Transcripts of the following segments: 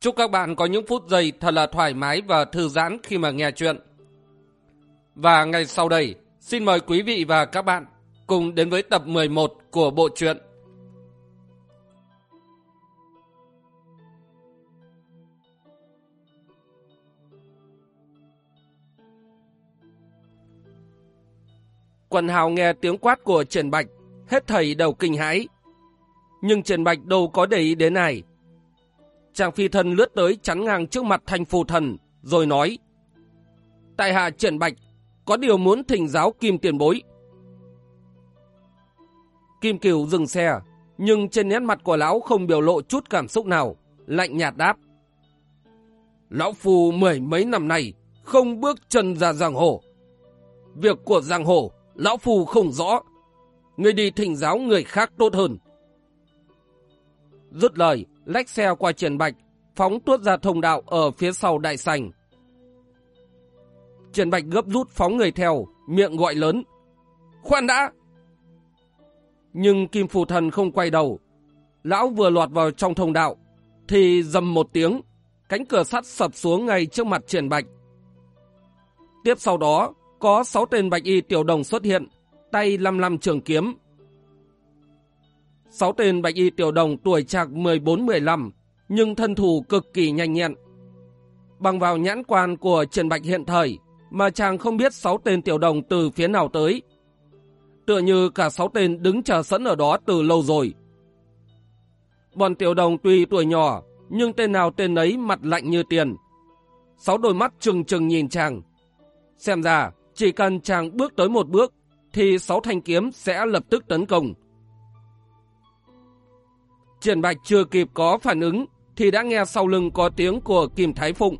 Chúc các bạn có những phút giây thật là thoải mái và thư giãn khi mà nghe chuyện. Và ngay sau đây, xin mời quý vị và các bạn cùng đến với tập 11 của bộ truyện. Quần hào nghe tiếng quát của Trần Bạch, hết thầy đầu kinh hãi. Nhưng Trần Bạch đâu có để ý đến này. Chàng phi thân lướt tới chắn ngang trước mặt thanh phù thần, rồi nói Tại hạ triển Bạch, có điều muốn thỉnh giáo kim tiền bối. Kim Kiều dừng xe, nhưng trên nét mặt của lão không biểu lộ chút cảm xúc nào, lạnh nhạt đáp. Lão phù mười mấy năm nay không bước chân ra giang hồ. Việc của giang hồ, Lão phù không rõ. Người đi thỉnh giáo người khác tốt hơn. Dứt lời, lách xe qua triển bạch, phóng tuốt ra thông đạo ở phía sau đại sành. Triển bạch gấp rút phóng người theo, miệng gọi lớn. Khoan đã! Nhưng Kim Phù Thần không quay đầu. Lão vừa lọt vào trong thông đạo, thì dầm một tiếng, cánh cửa sắt sập xuống ngay trước mặt triển bạch. Tiếp sau đó, có sáu tên bạch y tiểu đồng xuất hiện, tay lăm lăm trường kiếm, Sáu tên bạch y tiểu đồng tuổi trạc 14-15, nhưng thân thủ cực kỳ nhanh nhẹn. Bằng vào nhãn quan của Trần Bạch hiện thời, mà chàng không biết sáu tên tiểu đồng từ phía nào tới. Tựa như cả sáu tên đứng chờ sẵn ở đó từ lâu rồi. Bọn tiểu đồng tuy tuổi nhỏ, nhưng tên nào tên ấy mặt lạnh như tiền. Sáu đôi mắt trừng trừng nhìn chàng. Xem ra, chỉ cần chàng bước tới một bước, thì sáu thanh kiếm sẽ lập tức tấn công. Triển Bạch chưa kịp có phản ứng thì đã nghe sau lưng có tiếng của Kim Thái Phụng.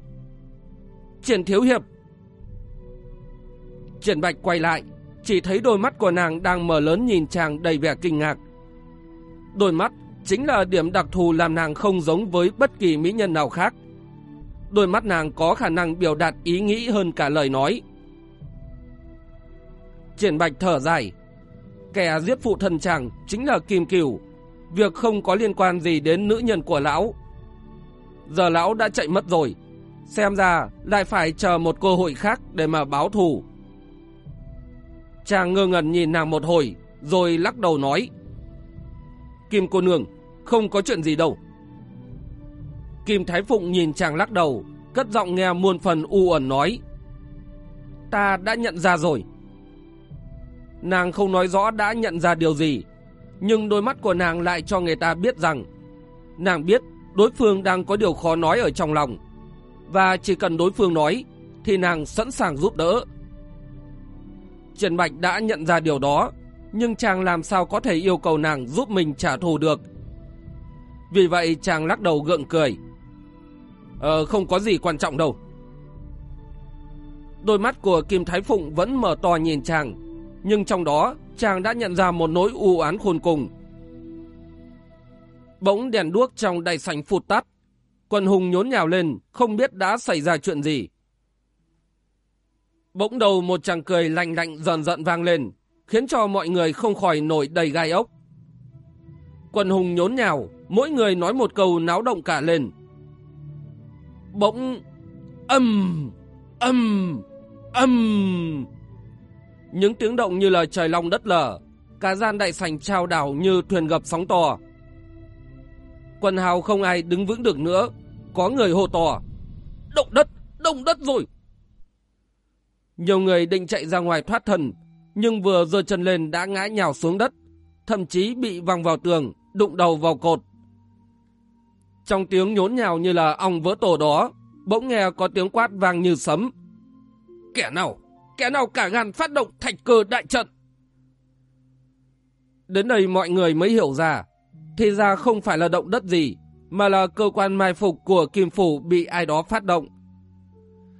Triển Thiếu Hiệp Triển Bạch quay lại, chỉ thấy đôi mắt của nàng đang mở lớn nhìn chàng đầy vẻ kinh ngạc. Đôi mắt chính là điểm đặc thù làm nàng không giống với bất kỳ mỹ nhân nào khác. Đôi mắt nàng có khả năng biểu đạt ý nghĩ hơn cả lời nói. Triển Bạch thở dài. Kẻ giết phụ thân chàng chính là Kim Cửu, Việc không có liên quan gì đến nữ nhân của lão. Giờ lão đã chạy mất rồi. Xem ra lại phải chờ một cơ hội khác để mà báo thù. Chàng ngơ ngẩn nhìn nàng một hồi, rồi lắc đầu nói. Kim cô nương, không có chuyện gì đâu. Kim Thái Phụng nhìn chàng lắc đầu, cất giọng nghe muôn phần u ẩn nói. Ta đã nhận ra rồi. Nàng không nói rõ đã nhận ra điều gì, nhưng đôi mắt của nàng lại cho người ta biết rằng, nàng biết đối phương đang có điều khó nói ở trong lòng và chỉ cần đối phương nói, thì nàng sẵn sàng giúp đỡ. Trần Bạch đã nhận ra điều đó, nhưng chàng làm sao có thể yêu cầu nàng giúp mình trả thù được. Vì vậy chàng lắc đầu gượng cười. Ờ không có gì quan trọng đâu. Đôi mắt của Kim Thái Phụng vẫn mở to nhìn chàng, nhưng trong đó chàng đã nhận ra một nỗi u án khôn cùng. Bỗng đèn đuốc trong đại sảnh phụt tắt. Quần hùng nhốn nhào lên, không biết đã xảy ra chuyện gì. Bỗng đầu một chàng cười lạnh lạnh dần dần vang lên, khiến cho mọi người không khỏi nổi đầy gai ốc. Quần hùng nhốn nhào, mỗi người nói một câu náo động cả lên. Bỗng âm, âm, âm. Những tiếng động như là trời long đất lở, cả gian đại sảnh trao đảo như thuyền gập sóng to. Quần hào không ai đứng vững được nữa, có người hô to. Động đất, động đất rồi! Nhiều người định chạy ra ngoài thoát thần, nhưng vừa giơ chân lên đã ngã nhào xuống đất, thậm chí bị văng vào tường, đụng đầu vào cột. Trong tiếng nhốn nhào như là ong vỡ tổ đó, bỗng nghe có tiếng quát vang như sấm. Kẻ nào kẻ nào cả gan phát động thạch cơ đại trận. Đến đây mọi người mới hiểu ra, thì ra không phải là động đất gì, mà là cơ quan mai phục của Kim Phủ bị ai đó phát động.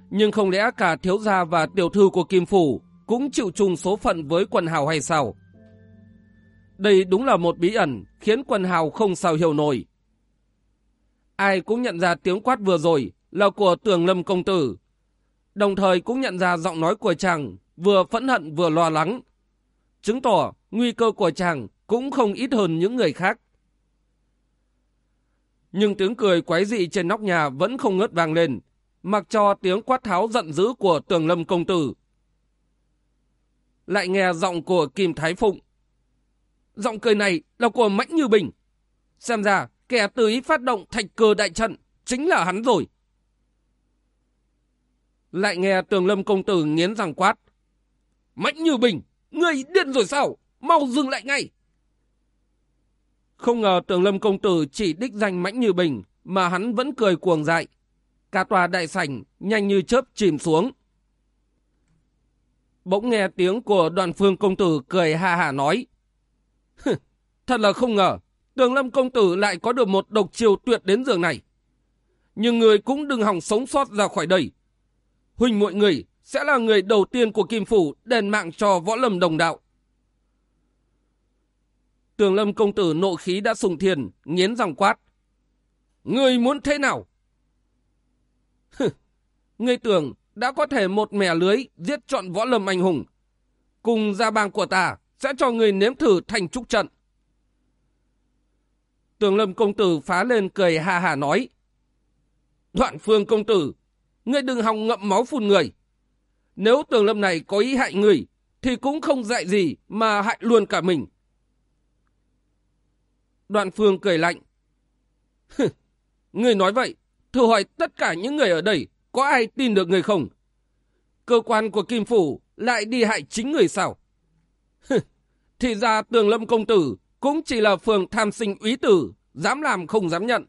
Nhưng không lẽ cả thiếu gia và tiểu thư của Kim Phủ cũng chịu chung số phận với quần hào hay sao? Đây đúng là một bí ẩn khiến quần hào không sao hiểu nổi. Ai cũng nhận ra tiếng quát vừa rồi là của tường lâm công tử. Đồng thời cũng nhận ra giọng nói của chàng vừa phẫn hận vừa lo lắng. Chứng tỏ nguy cơ của chàng cũng không ít hơn những người khác. Nhưng tiếng cười quái dị trên nóc nhà vẫn không ngớt vang lên, mặc cho tiếng quát tháo giận dữ của tường lâm công tử. Lại nghe giọng của Kim Thái Phụng. Giọng cười này là của Mãnh Như Bình. Xem ra kẻ tự ý phát động thạch cơ đại trận chính là hắn rồi. Lại nghe tường lâm công tử nghiến răng quát. mạnh Như Bình, ngươi điên rồi sao? Mau dừng lại ngay! Không ngờ tường lâm công tử chỉ đích danh Mãnh Như Bình mà hắn vẫn cười cuồng dại. Cả tòa đại sảnh nhanh như chớp chìm xuống. Bỗng nghe tiếng của đoàn phương công tử cười ha hà nói. Thật là không ngờ, tường lâm công tử lại có được một độc chiều tuyệt đến giường này. Nhưng người cũng đừng hòng sống sót ra khỏi đây. Huỳnh mọi người sẽ là người đầu tiên của Kim Phủ đền mạng cho võ lâm đồng đạo. Tường lâm công tử nộ khí đã sùng thiền, nghiến răng quát. Người muốn thế nào? Ngươi tưởng đã có thể một mẻ lưới giết chọn võ lâm anh hùng. Cùng gia bang của ta sẽ cho người nếm thử thành trúc trận. Tường lâm công tử phá lên cười ha hà nói. Đoạn phương công tử, ngươi đừng hòng ngậm máu phun người. Nếu tường lâm này có ý hại người, thì cũng không dạy gì mà hại luôn cả mình. Đoạn phương cười lạnh. người nói vậy, thử hỏi tất cả những người ở đây có ai tin được người không? Cơ quan của Kim Phủ lại đi hại chính người sao? Thì ra tường lâm công tử cũng chỉ là phường tham sinh úy tử, dám làm không dám nhận.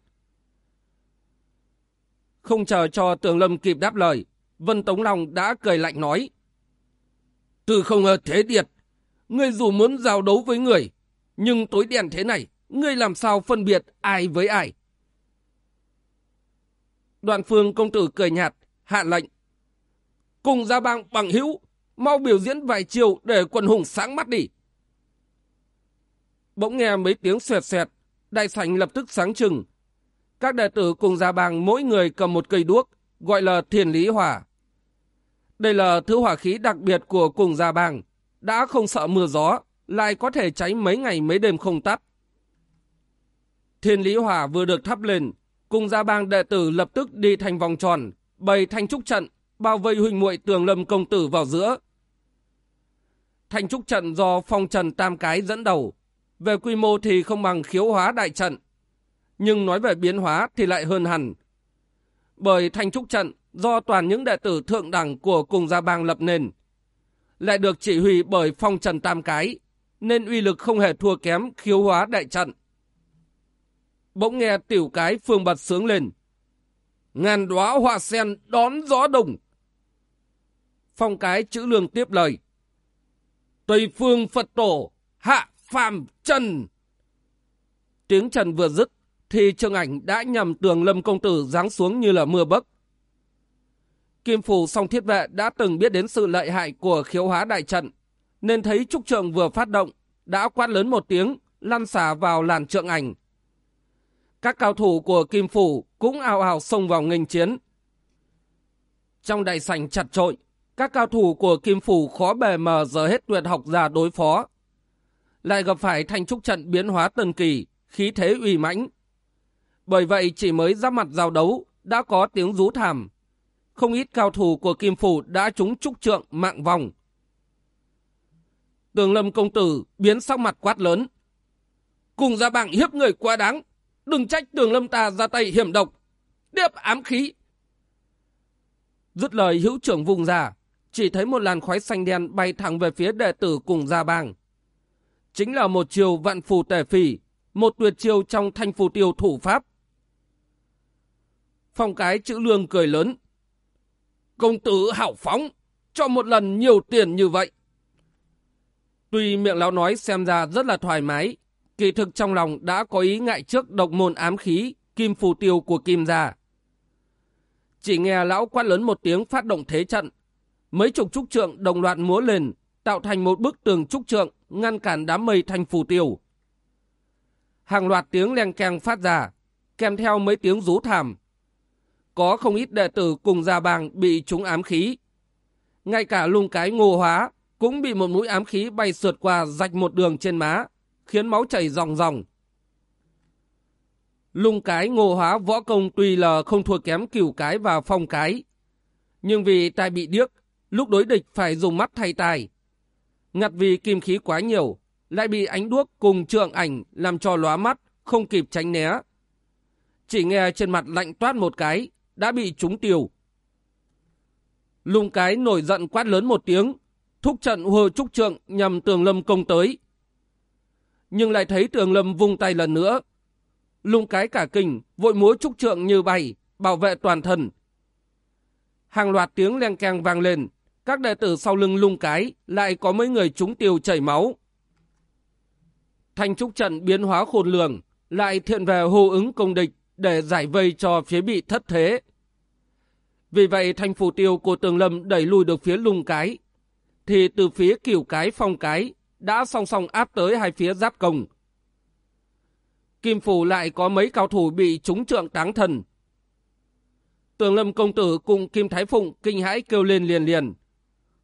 Không chờ cho tường lâm kịp đáp lời, Vân Tống Long đã cười lạnh nói. Từ không ngờ thế điệt, ngươi dù muốn giao đấu với người, nhưng tối đen thế này, ngươi làm sao phân biệt ai với ai? Đoàn phương công tử cười nhạt, hạ lệnh. Cùng ra bang bằng hữu, mau biểu diễn vài chiều để quần hùng sáng mắt đi. Bỗng nghe mấy tiếng xoẹt xoẹt, đại sảnh lập tức sáng trừng. Các đệ tử cùng ra bang mỗi người cầm một cây đuốc, gọi là thiền lý hỏa. Đây là thứ hỏa khí đặc biệt của cùng gia bang, đã không sợ mưa gió, lại có thể cháy mấy ngày mấy đêm không tắt. Thiên lý hỏa vừa được thắp lên, cùng gia bang đệ tử lập tức đi thành vòng tròn, bày thanh trúc trận, bao vây huynh muội tường lâm công tử vào giữa. Thanh trúc trận do phong trần tam cái dẫn đầu, về quy mô thì không bằng khiếu hóa đại trận, nhưng nói về biến hóa thì lại hơn hẳn. Bởi thanh trúc trận do toàn những đệ tử thượng đẳng của cùng gia bang lập nên, lại được chỉ huy bởi phong trần tam cái, nên uy lực không hề thua kém khiếu hóa đại trận. Bỗng nghe tiểu cái phương bật sướng lên. Ngàn đóa hoa sen đón gió đồng. Phong cái chữ lương tiếp lời. Tây phương Phật tổ, hạ phàm trần. Tiếng trần vừa dứt, thì trường ảnh đã nhằm tường lâm công tử giáng xuống như là mưa bấc. Kim Phủ song thiết vệ đã từng biết đến sự lợi hại của khiếu hóa đại trận, nên thấy trúc trượng vừa phát động, đã quát lớn một tiếng, lăn xả vào làn trượng ảnh. Các cao thủ của Kim Phủ cũng ào ào xông vào nghênh chiến. Trong đại sảnh chặt trội, các cao thủ của Kim Phủ khó bề mờ giờ hết tuyệt học ra đối phó. Lại gặp phải thanh trúc trận biến hóa tần kỳ, khí thế uy mãnh. Bởi vậy chỉ mới ra mặt giao đấu, đã có tiếng rú thảm. Không ít cao thủ của Kim Phủ đã trúng trúc trượng mạng vòng. Tường lâm công tử biến sắc mặt quát lớn. Cùng ra bảng hiếp người quá đáng, đừng trách tường lâm ta ra tay hiểm độc, điệp ám khí. Dứt lời hữu trưởng vùng ra, chỉ thấy một làn khói xanh đen bay thẳng về phía đệ tử cùng gia bang. Chính là một chiều vạn phù tể phỉ, một tuyệt chiêu trong thanh phù tiêu thủ pháp. Phong cái chữ lương cười lớn. Công tử hảo phóng, cho một lần nhiều tiền như vậy. Tuy miệng lão nói xem ra rất là thoải mái, kỳ thực trong lòng đã có ý ngại trước độc môn ám khí, kim phù tiêu của kim gia. Chỉ nghe lão quát lớn một tiếng phát động thế trận. Mấy chục trúc trượng đồng loạt múa lên, tạo thành một bức tường trúc trượng, ngăn cản đám mây thành phù tiêu. Hàng loạt tiếng len keng phát ra, kèm theo mấy tiếng rú thảm. Có không ít đệ tử cùng gia bang bị trúng ám khí. Ngay cả lung cái ngô hóa cũng bị một mũi ám khí bay sượt qua rạch một đường trên má, khiến máu chảy ròng ròng. Lung cái ngô hóa võ công tuy là không thua kém cửu cái và phong cái. Nhưng vì tai bị điếc, lúc đối địch phải dùng mắt thay tai, Ngặt vì kim khí quá nhiều, lại bị ánh đuốc cùng trượng ảnh làm cho lóa mắt, không kịp tránh né. Chỉ nghe trên mặt lạnh toát một cái, đã bị trúng tiêu. Lung cái nổi giận quát lớn một tiếng, thúc trận hồ trúc trượng nhằm tường lâm công tới. Nhưng lại thấy tường lâm vung tay lần nữa. Lung cái cả kinh, vội múa trúc trượng như bay, bảo vệ toàn thân. Hàng loạt tiếng len keng vang lên, các đệ tử sau lưng lung cái lại có mấy người trúng tiêu chảy máu. Thanh trúc trận biến hóa khôn lường, lại thiện về hô ứng công địch để giải vây cho phía bị thất thế. Vì vậy thanh phù tiêu của tường lâm đẩy lùi được phía lung cái, thì từ phía kiểu cái phong cái đã song song áp tới hai phía giáp công. Kim phủ lại có mấy cao thủ bị trúng trượng táng thần. Tường lâm công tử cùng Kim Thái Phụng kinh hãi kêu lên liền liền.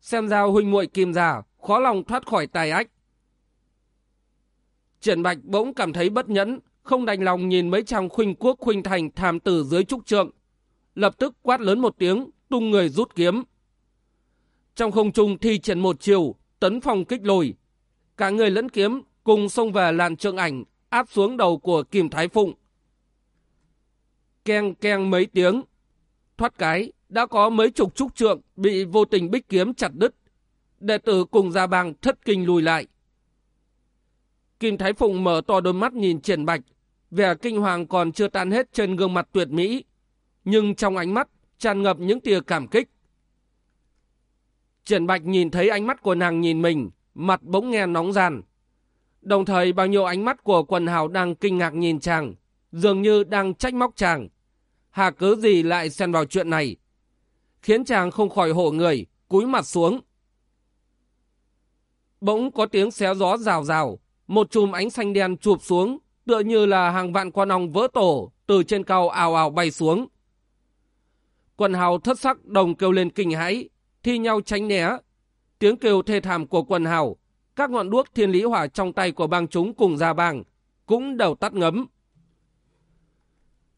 Xem ra huynh muội Kim già khó lòng thoát khỏi tài ách. Triển Bạch bỗng cảm thấy bất nhẫn, không đành lòng nhìn mấy chàng khuynh quốc khuynh thành tham tử dưới trúc trượng. Lập tức quát lớn một tiếng, tung người rút kiếm. Trong không trung thi triển một chiều, tấn phong kích lồi. Cả người lẫn kiếm cùng xông về làn trượng ảnh, áp xuống đầu của Kim Thái Phụng. Keng keng mấy tiếng. Thoát cái, đã có mấy chục trúc trượng bị vô tình bích kiếm chặt đứt. Đệ tử cùng gia bang thất kinh lùi lại. Kim Thái Phụng mở to đôi mắt nhìn triển bạch, vẻ kinh hoàng còn chưa tan hết trên gương mặt tuyệt mỹ, nhưng trong ánh mắt tràn ngập những tia cảm kích. Triển bạch nhìn thấy ánh mắt của nàng nhìn mình, mặt bỗng nghe nóng gian. Đồng thời bao nhiêu ánh mắt của quần hào đang kinh ngạc nhìn chàng, dường như đang trách móc chàng. Hà cớ gì lại xen vào chuyện này? Khiến chàng không khỏi hộ người, cúi mặt xuống. Bỗng có tiếng xé gió rào rào, một chùm ánh xanh đen chụp xuống, tựa như là hàng vạn con ong vỡ tổ, từ trên cao ào ào bay xuống. Quần hào thất sắc đồng kêu lên kinh hãi, thi nhau tránh né. Tiếng kêu thê thảm của quần hào, các ngọn đuốc thiên lý hỏa trong tay của bang chúng cùng ra bang, cũng đầu tắt ngấm.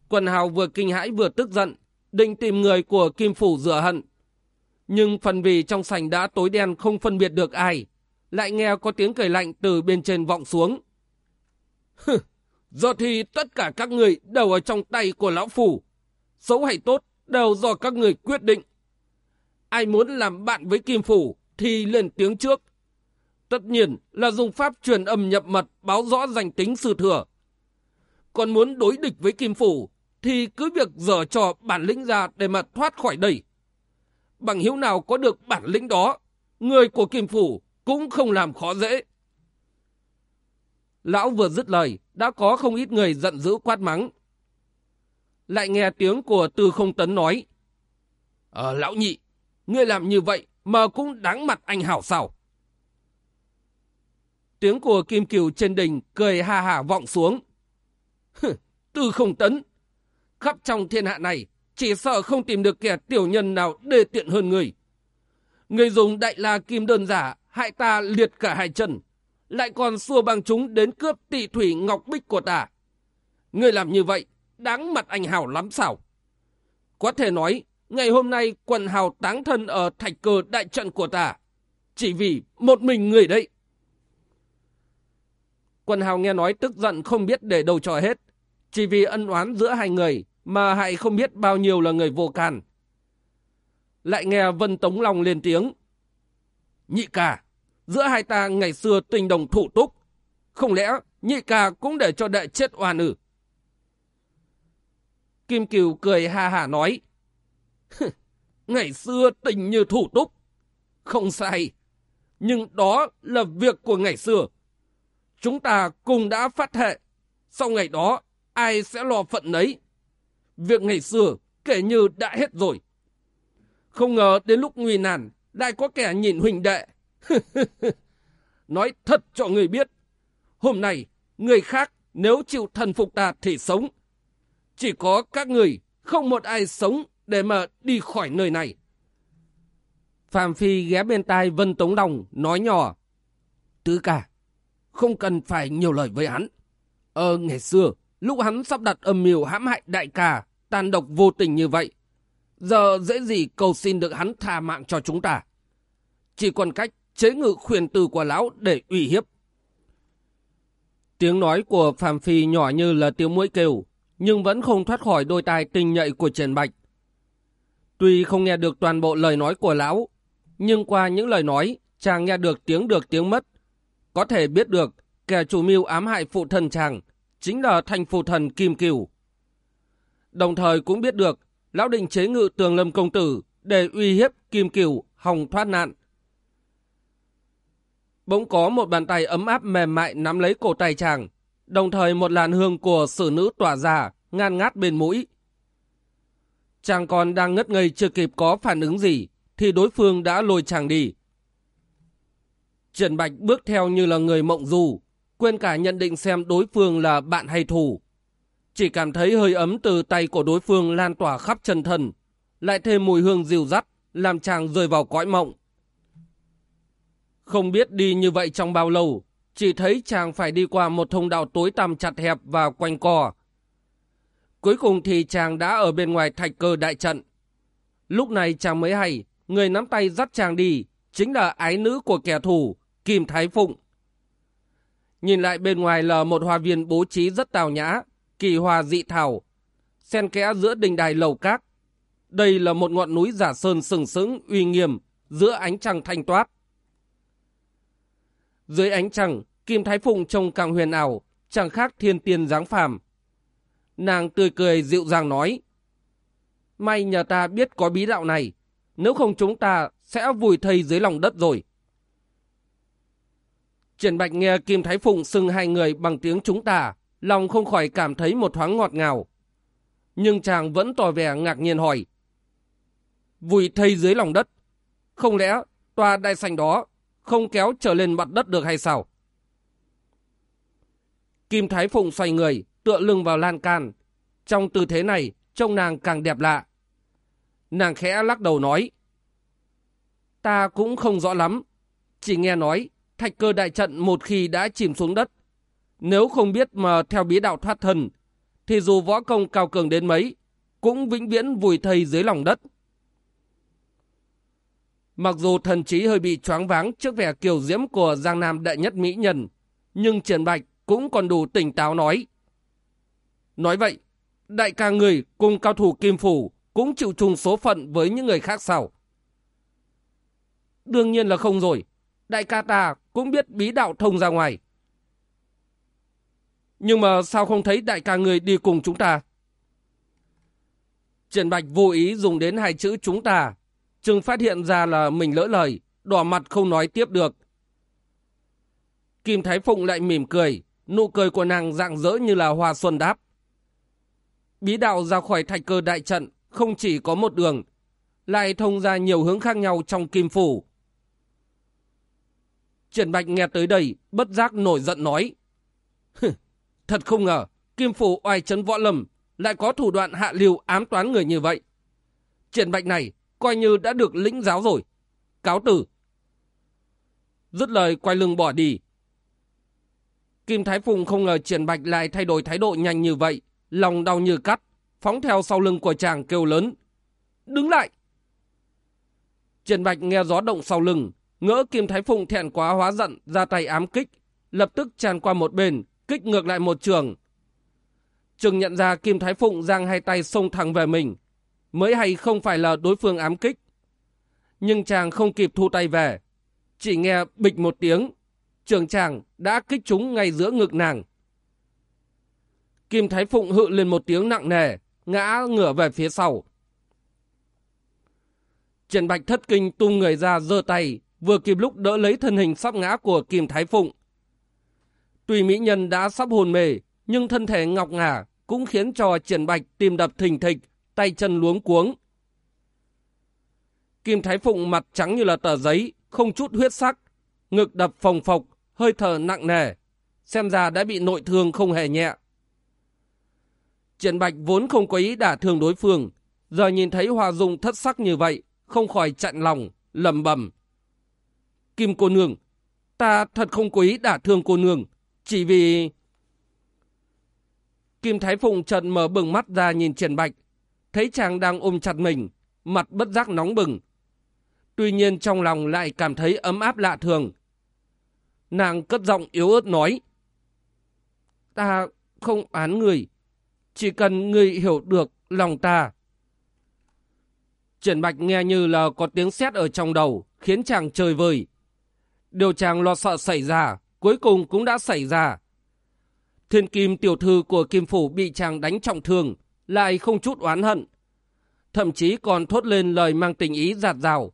Quần hào vừa kinh hãi vừa tức giận, định tìm người của Kim Phủ rửa hận. Nhưng phần vì trong sảnh đã tối đen không phân biệt được ai, lại nghe có tiếng cười lạnh từ bên trên vọng xuống. Giờ thì tất cả các người đều ở trong tay của lão phủ. Xấu hay tốt đều do các người quyết định. Ai muốn làm bạn với Kim Phủ thì lên tiếng trước. Tất nhiên là dùng pháp truyền âm nhập mật báo rõ danh tính sư thừa. Còn muốn đối địch với Kim Phủ thì cứ việc dở trò bản lĩnh ra để mà thoát khỏi đây. Bằng hiếu nào có được bản lĩnh đó, người của Kim Phủ cũng không làm khó dễ. Lão vừa dứt lời, đã có không ít người giận dữ quát mắng. Lại nghe tiếng của Tư Không Tấn nói. Ờ, lão nhị, ngươi làm như vậy mà cũng đáng mặt anh hảo sao. Tiếng của Kim Kiều trên đỉnh cười ha hà vọng xuống. Tư Không Tấn, khắp trong thiên hạ này, chỉ sợ không tìm được kẻ tiểu nhân nào đê tiện hơn người. Người dùng đại la kim đơn giả hại ta liệt cả hai chân, lại còn xua bằng chúng đến cướp tỷ thủy ngọc bích của ta. Người làm như vậy, đáng mặt anh Hào lắm sao? Có thể nói, ngày hôm nay quần Hào táng thân ở thạch cơ đại trận của ta, chỉ vì một mình người đấy. Quần Hào nghe nói tức giận không biết để đâu cho hết, chỉ vì ân oán giữa hai người mà hại không biết bao nhiêu là người vô can. Lại nghe Vân Tống Long lên tiếng. Nhị ca, giữa hai ta ngày xưa tình đồng thủ túc. Không lẽ nhị ca cũng để cho đệ chết oan ư? Kim Kiều cười ha hả nói. ngày xưa tình như thủ túc. Không sai. Nhưng đó là việc của ngày xưa. Chúng ta cùng đã phát hệ. Sau ngày đó, ai sẽ lo phận nấy, việc ngày xưa kể như đã hết rồi. Không ngờ đến lúc nguy nan, lại có kẻ nhìn huỳnh đệ. Nói thật cho người biết, hôm nay người khác nếu chịu thần phục ta thì sống. Chỉ có các người, không một ai sống để mà đi khỏi nơi này. Phạm Phi ghé bên tai Vân Tống Đồng, nói nhỏ. Tứ ca, không cần phải nhiều lời với hắn. Ờ, ngày xưa, lúc hắn sắp đặt âm mưu hãm hại đại ca, tàn độc vô tình như vậy. Giờ dễ gì cầu xin được hắn tha mạng cho chúng ta. Chỉ còn cách chế ngự khuyên từ của lão để uy hiếp. Tiếng nói của Phạm Phi nhỏ như là tiếng mũi kêu, nhưng vẫn không thoát khỏi đôi tai tinh nhạy của Trần Bạch. Tuy không nghe được toàn bộ lời nói của lão, nhưng qua những lời nói, chàng nghe được tiếng được tiếng mất. Có thể biết được kẻ chủ mưu ám hại phụ thần chàng chính là thành phụ thần Kim Cửu. Đồng thời cũng biết được lão định chế ngự tường lâm công tử để uy hiếp Kim Cửu hòng thoát nạn. Bỗng có một bàn tay ấm áp mềm mại nắm lấy cổ tay chàng, đồng thời một làn hương của sử nữ tỏa ra, ngan ngát bên mũi. Chàng còn đang ngất ngây chưa kịp có phản ứng gì, thì đối phương đã lôi chàng đi. Trần Bạch bước theo như là người mộng du, quên cả nhận định xem đối phương là bạn hay thù. Chỉ cảm thấy hơi ấm từ tay của đối phương lan tỏa khắp chân thân, lại thêm mùi hương dịu dắt, làm chàng rơi vào cõi mộng. Không biết đi như vậy trong bao lâu, chỉ thấy chàng phải đi qua một thông đạo tối tăm chặt hẹp và quanh co. Cuối cùng thì chàng đã ở bên ngoài thạch cơ đại trận. Lúc này chàng mới hay, người nắm tay dắt chàng đi, chính là ái nữ của kẻ thù, Kim Thái Phụng. Nhìn lại bên ngoài là một hoa viên bố trí rất tào nhã, kỳ hoa dị thảo, xen kẽ giữa đình đài lầu các Đây là một ngọn núi giả sơn sừng sững, uy nghiêm, giữa ánh trăng thanh toát. Dưới ánh trăng, Kim Thái Phụng trông càng huyền ảo, chẳng khác thiên tiên dáng phàm. Nàng tươi cười dịu dàng nói, May nhờ ta biết có bí đạo này, nếu không chúng ta sẽ vùi thây dưới lòng đất rồi. Triển Bạch nghe Kim Thái Phụng xưng hai người bằng tiếng chúng ta, lòng không khỏi cảm thấy một thoáng ngọt ngào. Nhưng chàng vẫn tỏ vẻ ngạc nhiên hỏi. Vùi thây dưới lòng đất, không lẽ tòa đại sảnh đó không kéo trở lên mặt đất được hay sao? Kim Thái Phụng xoay người, tựa lưng vào lan can. Trong tư thế này, trông nàng càng đẹp lạ. Nàng khẽ lắc đầu nói. Ta cũng không rõ lắm. Chỉ nghe nói, thạch cơ đại trận một khi đã chìm xuống đất. Nếu không biết mà theo bí đạo thoát thân, thì dù võ công cao cường đến mấy, cũng vĩnh viễn vùi thây dưới lòng đất. Mặc dù thần trí hơi bị choáng váng trước vẻ kiều diễm của Giang Nam đệ nhất mỹ nhân, nhưng Triển Bạch cũng còn đủ tỉnh táo nói. Nói vậy, đại ca người cùng cao thủ Kim Phủ cũng chịu chung số phận với những người khác sao? Đương nhiên là không rồi. Đại ca ta cũng biết bí đạo thông ra ngoài. Nhưng mà sao không thấy đại ca người đi cùng chúng ta? Trần Bạch vô ý dùng đến hai chữ chúng ta. Chừng phát hiện ra là mình lỡ lời, đỏ mặt không nói tiếp được. Kim Thái Phụng lại mỉm cười, nụ cười của nàng rạng rỡ như là hoa xuân đáp. Bí đạo ra khỏi thạch cơ đại trận không chỉ có một đường, lại thông ra nhiều hướng khác nhau trong kim phủ. Triển Bạch nghe tới đây, bất giác nổi giận nói. Thật không ngờ, kim phủ oai chấn võ lâm lại có thủ đoạn hạ liều ám toán người như vậy. Triển Bạch này coi như đã được lĩnh giáo rồi. Cáo tử. Dứt lời quay lưng bỏ đi. Kim Thái Phùng không ngờ Triển Bạch lại thay đổi thái độ nhanh như vậy, lòng đau như cắt, phóng theo sau lưng của chàng kêu lớn. Đứng lại! Triển Bạch nghe gió động sau lưng, ngỡ Kim Thái Phùng thẹn quá hóa giận, ra tay ám kích, lập tức tràn qua một bên, kích ngược lại một trường. Trường nhận ra Kim Thái Phụng giang hai tay xông thẳng về mình, mới hay không phải là đối phương ám kích. Nhưng chàng không kịp thu tay về, chỉ nghe bịch một tiếng, trường chàng đã kích trúng ngay giữa ngực nàng. Kim Thái Phụng hự lên một tiếng nặng nề, ngã ngửa về phía sau. Trần Bạch thất kinh tung người ra giơ tay, vừa kịp lúc đỡ lấy thân hình sắp ngã của Kim Thái Phụng. Tuy mỹ nhân đã sắp hồn mề, nhưng thân thể ngọc ngà, cũng khiến cho Trần Bạch tim đập thình thịch, tay chân luống cuống. Kim Thái Phụng mặt trắng như là tờ giấy, không chút huyết sắc, ngực đập phồng phộc, hơi thở nặng nề, xem ra đã bị nội thương không hề nhẹ. Triển Bạch vốn không có ý đả thương đối phương, giờ nhìn thấy Hoa Dung thất sắc như vậy, không khỏi chặn lòng, lầm bầm. Kim cô nương, ta thật không có ý đả thương cô nương, chỉ vì... Kim Thái Phụng trận mở bừng mắt ra nhìn Triển Bạch, thấy chàng đang ôm chặt mình, mặt bất giác nóng bừng. Tuy nhiên trong lòng lại cảm thấy ấm áp lạ thường. Nàng cất giọng yếu ớt nói, Ta không án người, chỉ cần người hiểu được lòng ta. Triển Bạch nghe như là có tiếng sét ở trong đầu, khiến chàng trời vời. Điều chàng lo sợ xảy ra, cuối cùng cũng đã xảy ra. Thiên kim tiểu thư của Kim Phủ bị chàng đánh trọng thương, lại không chút oán hận. Thậm chí còn thốt lên lời mang tình ý giạt rào.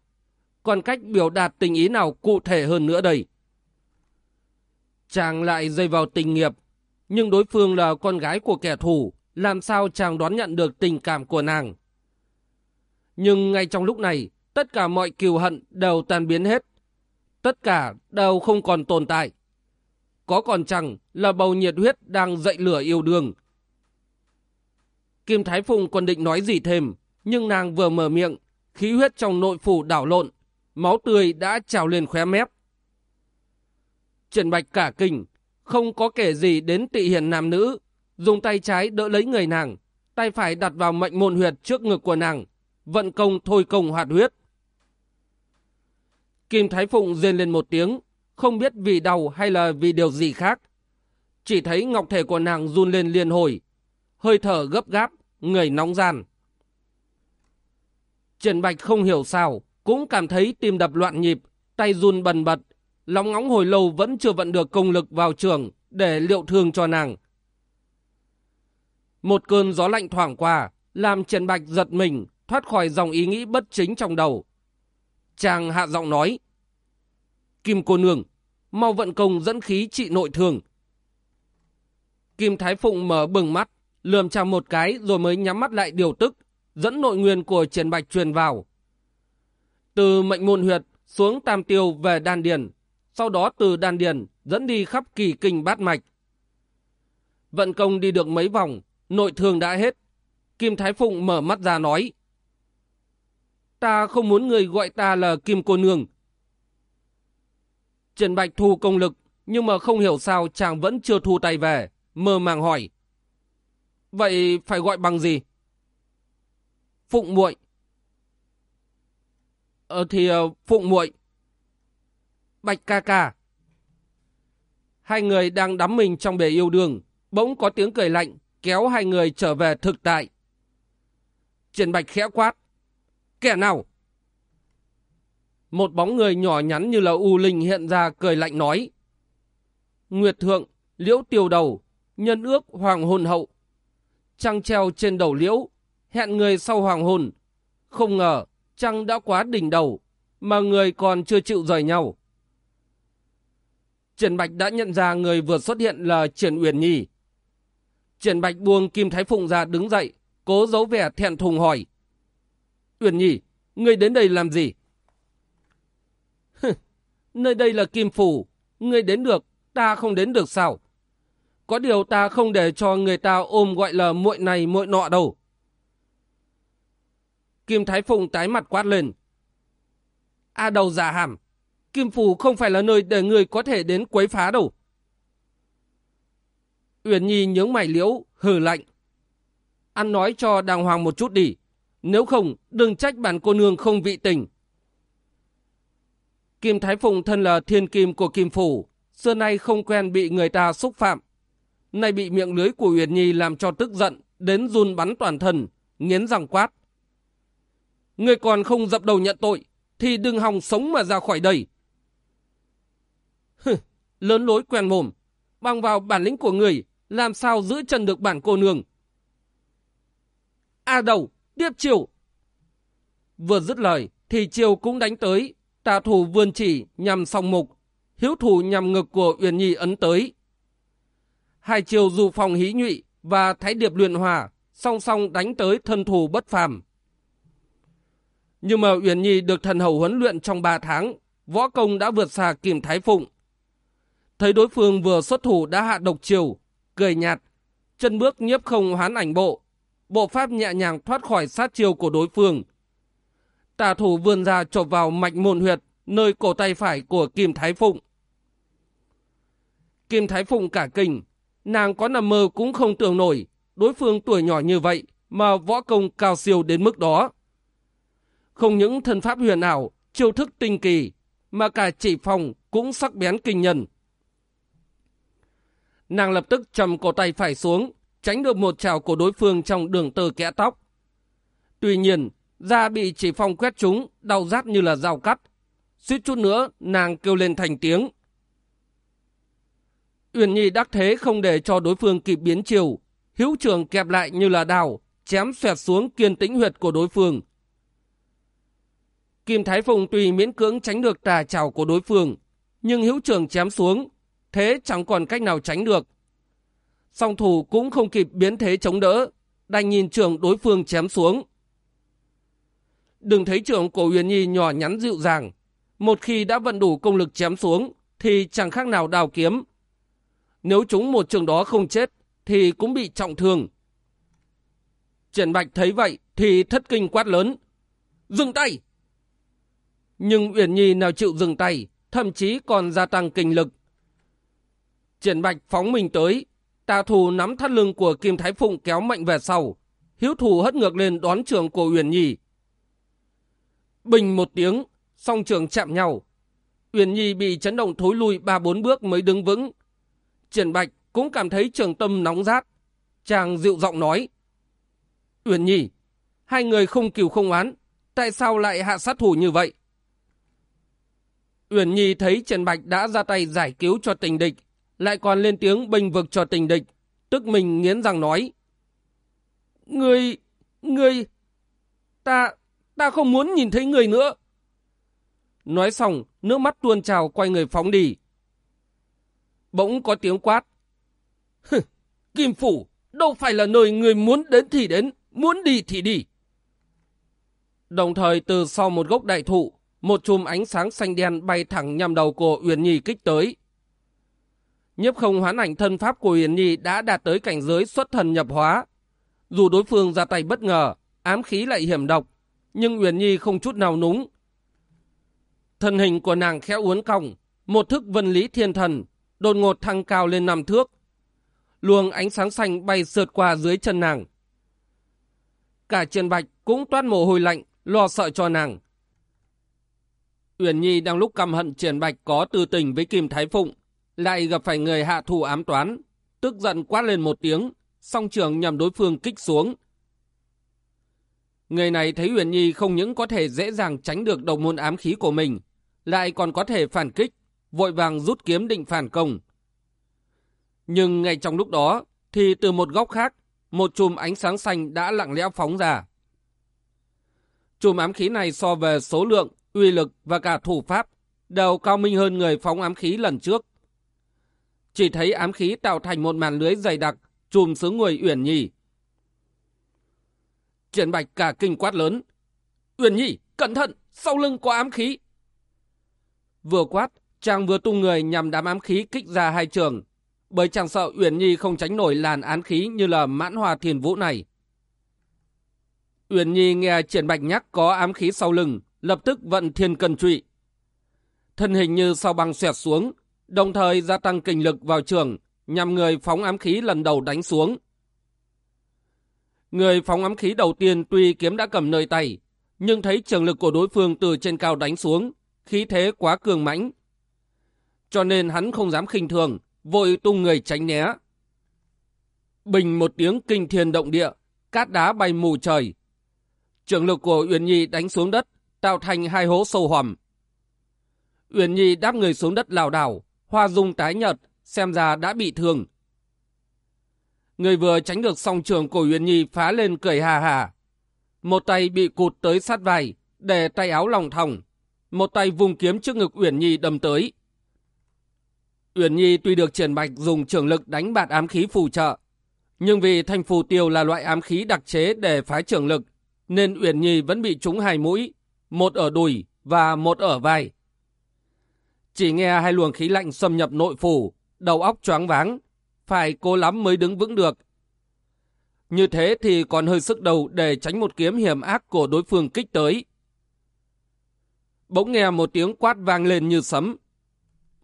Còn cách biểu đạt tình ý nào cụ thể hơn nữa đây? Chàng lại rơi vào tình nghiệp, nhưng đối phương là con gái của kẻ thù, làm sao chàng đoán nhận được tình cảm của nàng? Nhưng ngay trong lúc này, tất cả mọi kiều hận đều tan biến hết. Tất cả đều không còn tồn tại. Có còn chẳng là bầu nhiệt huyết đang dậy lửa yêu đương. Kim Thái Phùng còn định nói gì thêm, nhưng nàng vừa mở miệng, khí huyết trong nội phủ đảo lộn, máu tươi đã trào lên khóe mép. Trần Bạch cả kinh, không có kể gì đến tị hiền nam nữ, dùng tay trái đỡ lấy người nàng, tay phải đặt vào mệnh môn huyệt trước ngực của nàng, vận công thôi công hoạt huyết. Kim Thái Phụng rên lên một tiếng, không biết vì đau hay là vì điều gì khác. Chỉ thấy ngọc thể của nàng run lên liên hồi, hơi thở gấp gáp, người nóng gian. Trần Bạch không hiểu sao, cũng cảm thấy tim đập loạn nhịp, tay run bần bật, lóng ngóng hồi lâu vẫn chưa vận được công lực vào trường để liệu thương cho nàng. Một cơn gió lạnh thoảng qua, làm Trần Bạch giật mình, thoát khỏi dòng ý nghĩ bất chính trong đầu. Chàng hạ giọng nói, Kim cô nương, mau vận công dẫn khí trị nội thương. Kim Thái Phụng mở bừng mắt, lườm chàng một cái rồi mới nhắm mắt lại điều tức, dẫn nội nguyên của triển Bạch truyền vào. Từ mệnh môn huyệt xuống tam tiêu về đan điền, sau đó từ đan điền dẫn đi khắp kỳ kinh bát mạch. Vận công đi được mấy vòng, nội thương đã hết. Kim Thái Phụng mở mắt ra nói. Ta không muốn người gọi ta là Kim Cô Nương. Trần Bạch thu công lực, nhưng mà không hiểu sao chàng vẫn chưa thu tay về, mơ màng hỏi. Vậy phải gọi bằng gì? Phụng muội. Ờ thì ờ, Phụng muội. Bạch ca ca. Hai người đang đắm mình trong bể yêu đương, bỗng có tiếng cười lạnh, kéo hai người trở về thực tại. triển Bạch khẽ quát. Kẻ nào? Một bóng người nhỏ nhắn như là U Linh hiện ra cười lạnh nói. Nguyệt Thượng, liễu tiêu đầu, nhân ước hoàng hôn hậu. Trăng treo trên đầu liễu, hẹn người sau hoàng hôn. Không ngờ, trăng đã quá đỉnh đầu, mà người còn chưa chịu rời nhau. triển Bạch đã nhận ra người vừa xuất hiện là triển Uyển Nhi. triển Bạch buông Kim Thái Phụng ra đứng dậy, cố giấu vẻ thẹn thùng hỏi. Uyển Nhi, ngươi đến đây làm gì? Nơi đây là Kim Phủ, ngươi đến được, ta không đến được sao? Có điều ta không để cho người ta ôm gọi là muội này muội nọ đâu. Kim Thái Phụng tái mặt quát lên. A đầu giả hàm, Kim Phủ không phải là nơi để người có thể đến quấy phá đâu. Uyển Nhi nhướng mày liễu, hừ lạnh. Ăn nói cho đàng hoàng một chút đi. Nếu không, đừng trách bản cô nương không vị tình. Kim Thái Phụng thân là thiên kim của Kim Phủ, xưa nay không quen bị người ta xúc phạm. Nay bị miệng lưới của Uyển Nhi làm cho tức giận, đến run bắn toàn thân, nghiến răng quát. Người còn không dập đầu nhận tội, thì đừng hòng sống mà ra khỏi đây. Hừ, lớn lối quen mồm, bằng vào bản lĩnh của người, làm sao giữ chân được bản cô nương. A đầu, tiếp chiều. Vừa dứt lời, thì chiều cũng đánh tới, tà thủ vươn chỉ nhằm song mục, hiếu thủ nhằm ngực của Uyển Nhi ấn tới. Hai chiều dù phòng hí nhụy, và Thái Điệp luyện hòa song song đánh tới thân thù bất phàm. Nhưng mà Uyển Nhi được thần hầu huấn luyện trong 3 tháng, võ công đã vượt xa Kim Thái Phụng. Thấy đối phương vừa xuất thủ đã hạ độc chiều, cười nhạt, chân bước nhiếp không hoán ảnh bộ, bộ pháp nhẹ nhàng thoát khỏi sát chiều của đối phương. Tà thủ vươn ra chộp vào mạch môn huyệt, nơi cổ tay phải của Kim Thái Phụng. Kim Thái Phụng cả kinh, nàng có nằm mơ cũng không tưởng nổi, đối phương tuổi nhỏ như vậy mà võ công cao siêu đến mức đó. Không những thân pháp huyền ảo, chiêu thức tinh kỳ, mà cả chỉ phòng cũng sắc bén kinh nhân. Nàng lập tức chầm cổ tay phải xuống, tránh được một trào của đối phương trong đường tơ kẽ tóc. Tuy nhiên, da bị chỉ phong quét trúng, đau rát như là dao cắt. Suýt chút nữa, nàng kêu lên thành tiếng. Uyển Nhi đắc thế không để cho đối phương kịp biến chiều, hữu trường kẹp lại như là đào, chém xoẹt xuống kiên tĩnh huyệt của đối phương. Kim Thái Phùng tùy miễn cưỡng tránh được tà trào của đối phương, nhưng hữu trường chém xuống, thế chẳng còn cách nào tránh được. Song thủ cũng không kịp biến thế chống đỡ, đành nhìn trường đối phương chém xuống. Đừng thấy trường của Uyển Nhi nhỏ nhắn dịu dàng, một khi đã vận đủ công lực chém xuống, thì chẳng khác nào đào kiếm. Nếu chúng một trường đó không chết, thì cũng bị trọng thương. Triển Bạch thấy vậy thì thất kinh quát lớn. Dừng tay! Nhưng Uyển Nhi nào chịu dừng tay, thậm chí còn gia tăng kinh lực. Triển Bạch phóng mình tới, tà thù nắm thắt lưng của Kim Thái Phụng kéo mạnh về sau, hiếu thủ hất ngược lên đón trường của Uyển Nhi. Bình một tiếng, song trường chạm nhau. Uyển Nhi bị chấn động thối lui ba bốn bước mới đứng vững. Triển Bạch cũng cảm thấy trường tâm nóng rát. Chàng dịu giọng nói. Uyển Nhi, hai người không kiều không oán, tại sao lại hạ sát thủ như vậy? Uyển Nhi thấy Trần Bạch đã ra tay giải cứu cho tình địch, lại còn lên tiếng bình vực cho tình địch, tức mình nghiến răng nói. Người, người, ta, ta không muốn nhìn thấy người nữa. Nói xong, nước mắt tuôn trào quay người phóng đi. Bỗng có tiếng quát. Kim Phủ, đâu phải là nơi người muốn đến thì đến, muốn đi thì đi. Đồng thời từ sau một gốc đại thụ, một chùm ánh sáng xanh đen bay thẳng nhằm đầu của Uyển Nhi kích tới. Nhiếp không hoán ảnh thân pháp của Uyển Nhi đã đạt tới cảnh giới xuất thần nhập hóa. Dù đối phương ra tay bất ngờ, ám khí lại hiểm độc, nhưng Uyển Nhi không chút nào núng. Thân hình của nàng khéo uốn cong, một thức vân lý thiên thần, đột ngột thăng cao lên năm thước. Luồng ánh sáng xanh bay sượt qua dưới chân nàng. Cả Triền Bạch cũng toát mồ hôi lạnh, lo sợ cho nàng. Uyển Nhi đang lúc căm hận Triển Bạch có tư tình với Kim Thái Phụng, lại gặp phải người hạ thủ ám toán, tức giận quát lên một tiếng, song trường nhằm đối phương kích xuống. Người này thấy Uyển Nhi không những có thể dễ dàng tránh được đồng môn ám khí của mình, lại còn có thể phản kích, vội vàng rút kiếm định phản công. Nhưng ngay trong lúc đó, thì từ một góc khác, một chùm ánh sáng xanh đã lặng lẽ phóng ra. Chùm ám khí này so về số lượng uy lực và cả thủ pháp đều cao minh hơn người phóng ám khí lần trước. Chỉ thấy ám khí tạo thành một màn lưới dày đặc, chùm xứ người Uyển Nhi. Triển Bạch cả kinh quát lớn. Uyển Nhi, cẩn thận, sau lưng có ám khí. Vừa quát, chàng vừa tung người nhằm đám ám khí kích ra hai trường, bởi chàng sợ Uyển Nhi không tránh nổi làn án khí như là mãn hòa thiền vũ này. Uyển Nhi nghe Triển Bạch nhắc có ám khí sau lưng, lập tức vận thiên cần trụy. Thân hình như sao băng xẹt xuống, đồng thời gia tăng kinh lực vào trường, nhằm người phóng ám khí lần đầu đánh xuống. Người phóng ám khí đầu tiên tuy kiếm đã cầm nơi tay, nhưng thấy trường lực của đối phương từ trên cao đánh xuống, khí thế quá cường mãnh. Cho nên hắn không dám khinh thường, vội tung người tránh né. Bình một tiếng kinh thiên động địa, cát đá bay mù trời. Trường lực của Uyển Nhi đánh xuống đất, tạo thành hai hố sâu hòm. Uyển Nhi đáp người xuống đất lảo đảo, hoa dung tái nhợt, xem ra đã bị thương. Người vừa tránh được song trường của Uyển Nhi phá lên cười hà hà. Một tay bị cụt tới sát vai, để tay áo lòng thòng. Một tay vùng kiếm trước ngực Uyển Nhi đâm tới. Uyển Nhi tuy được Triển Bạch dùng trường lực đánh bạt ám khí phù trợ, Nhưng vì thanh phù tiêu là loại ám khí đặc chế để phái trưởng lực, nên Uyển Nhi vẫn bị trúng hai mũi, một ở đùi và một ở vai. Chỉ nghe hai luồng khí lạnh xâm nhập nội phủ, đầu óc choáng váng, phải cố lắm mới đứng vững được. Như thế thì còn hơi sức đầu để tránh một kiếm hiểm ác của đối phương kích tới. Bỗng nghe một tiếng quát vang lên như sấm.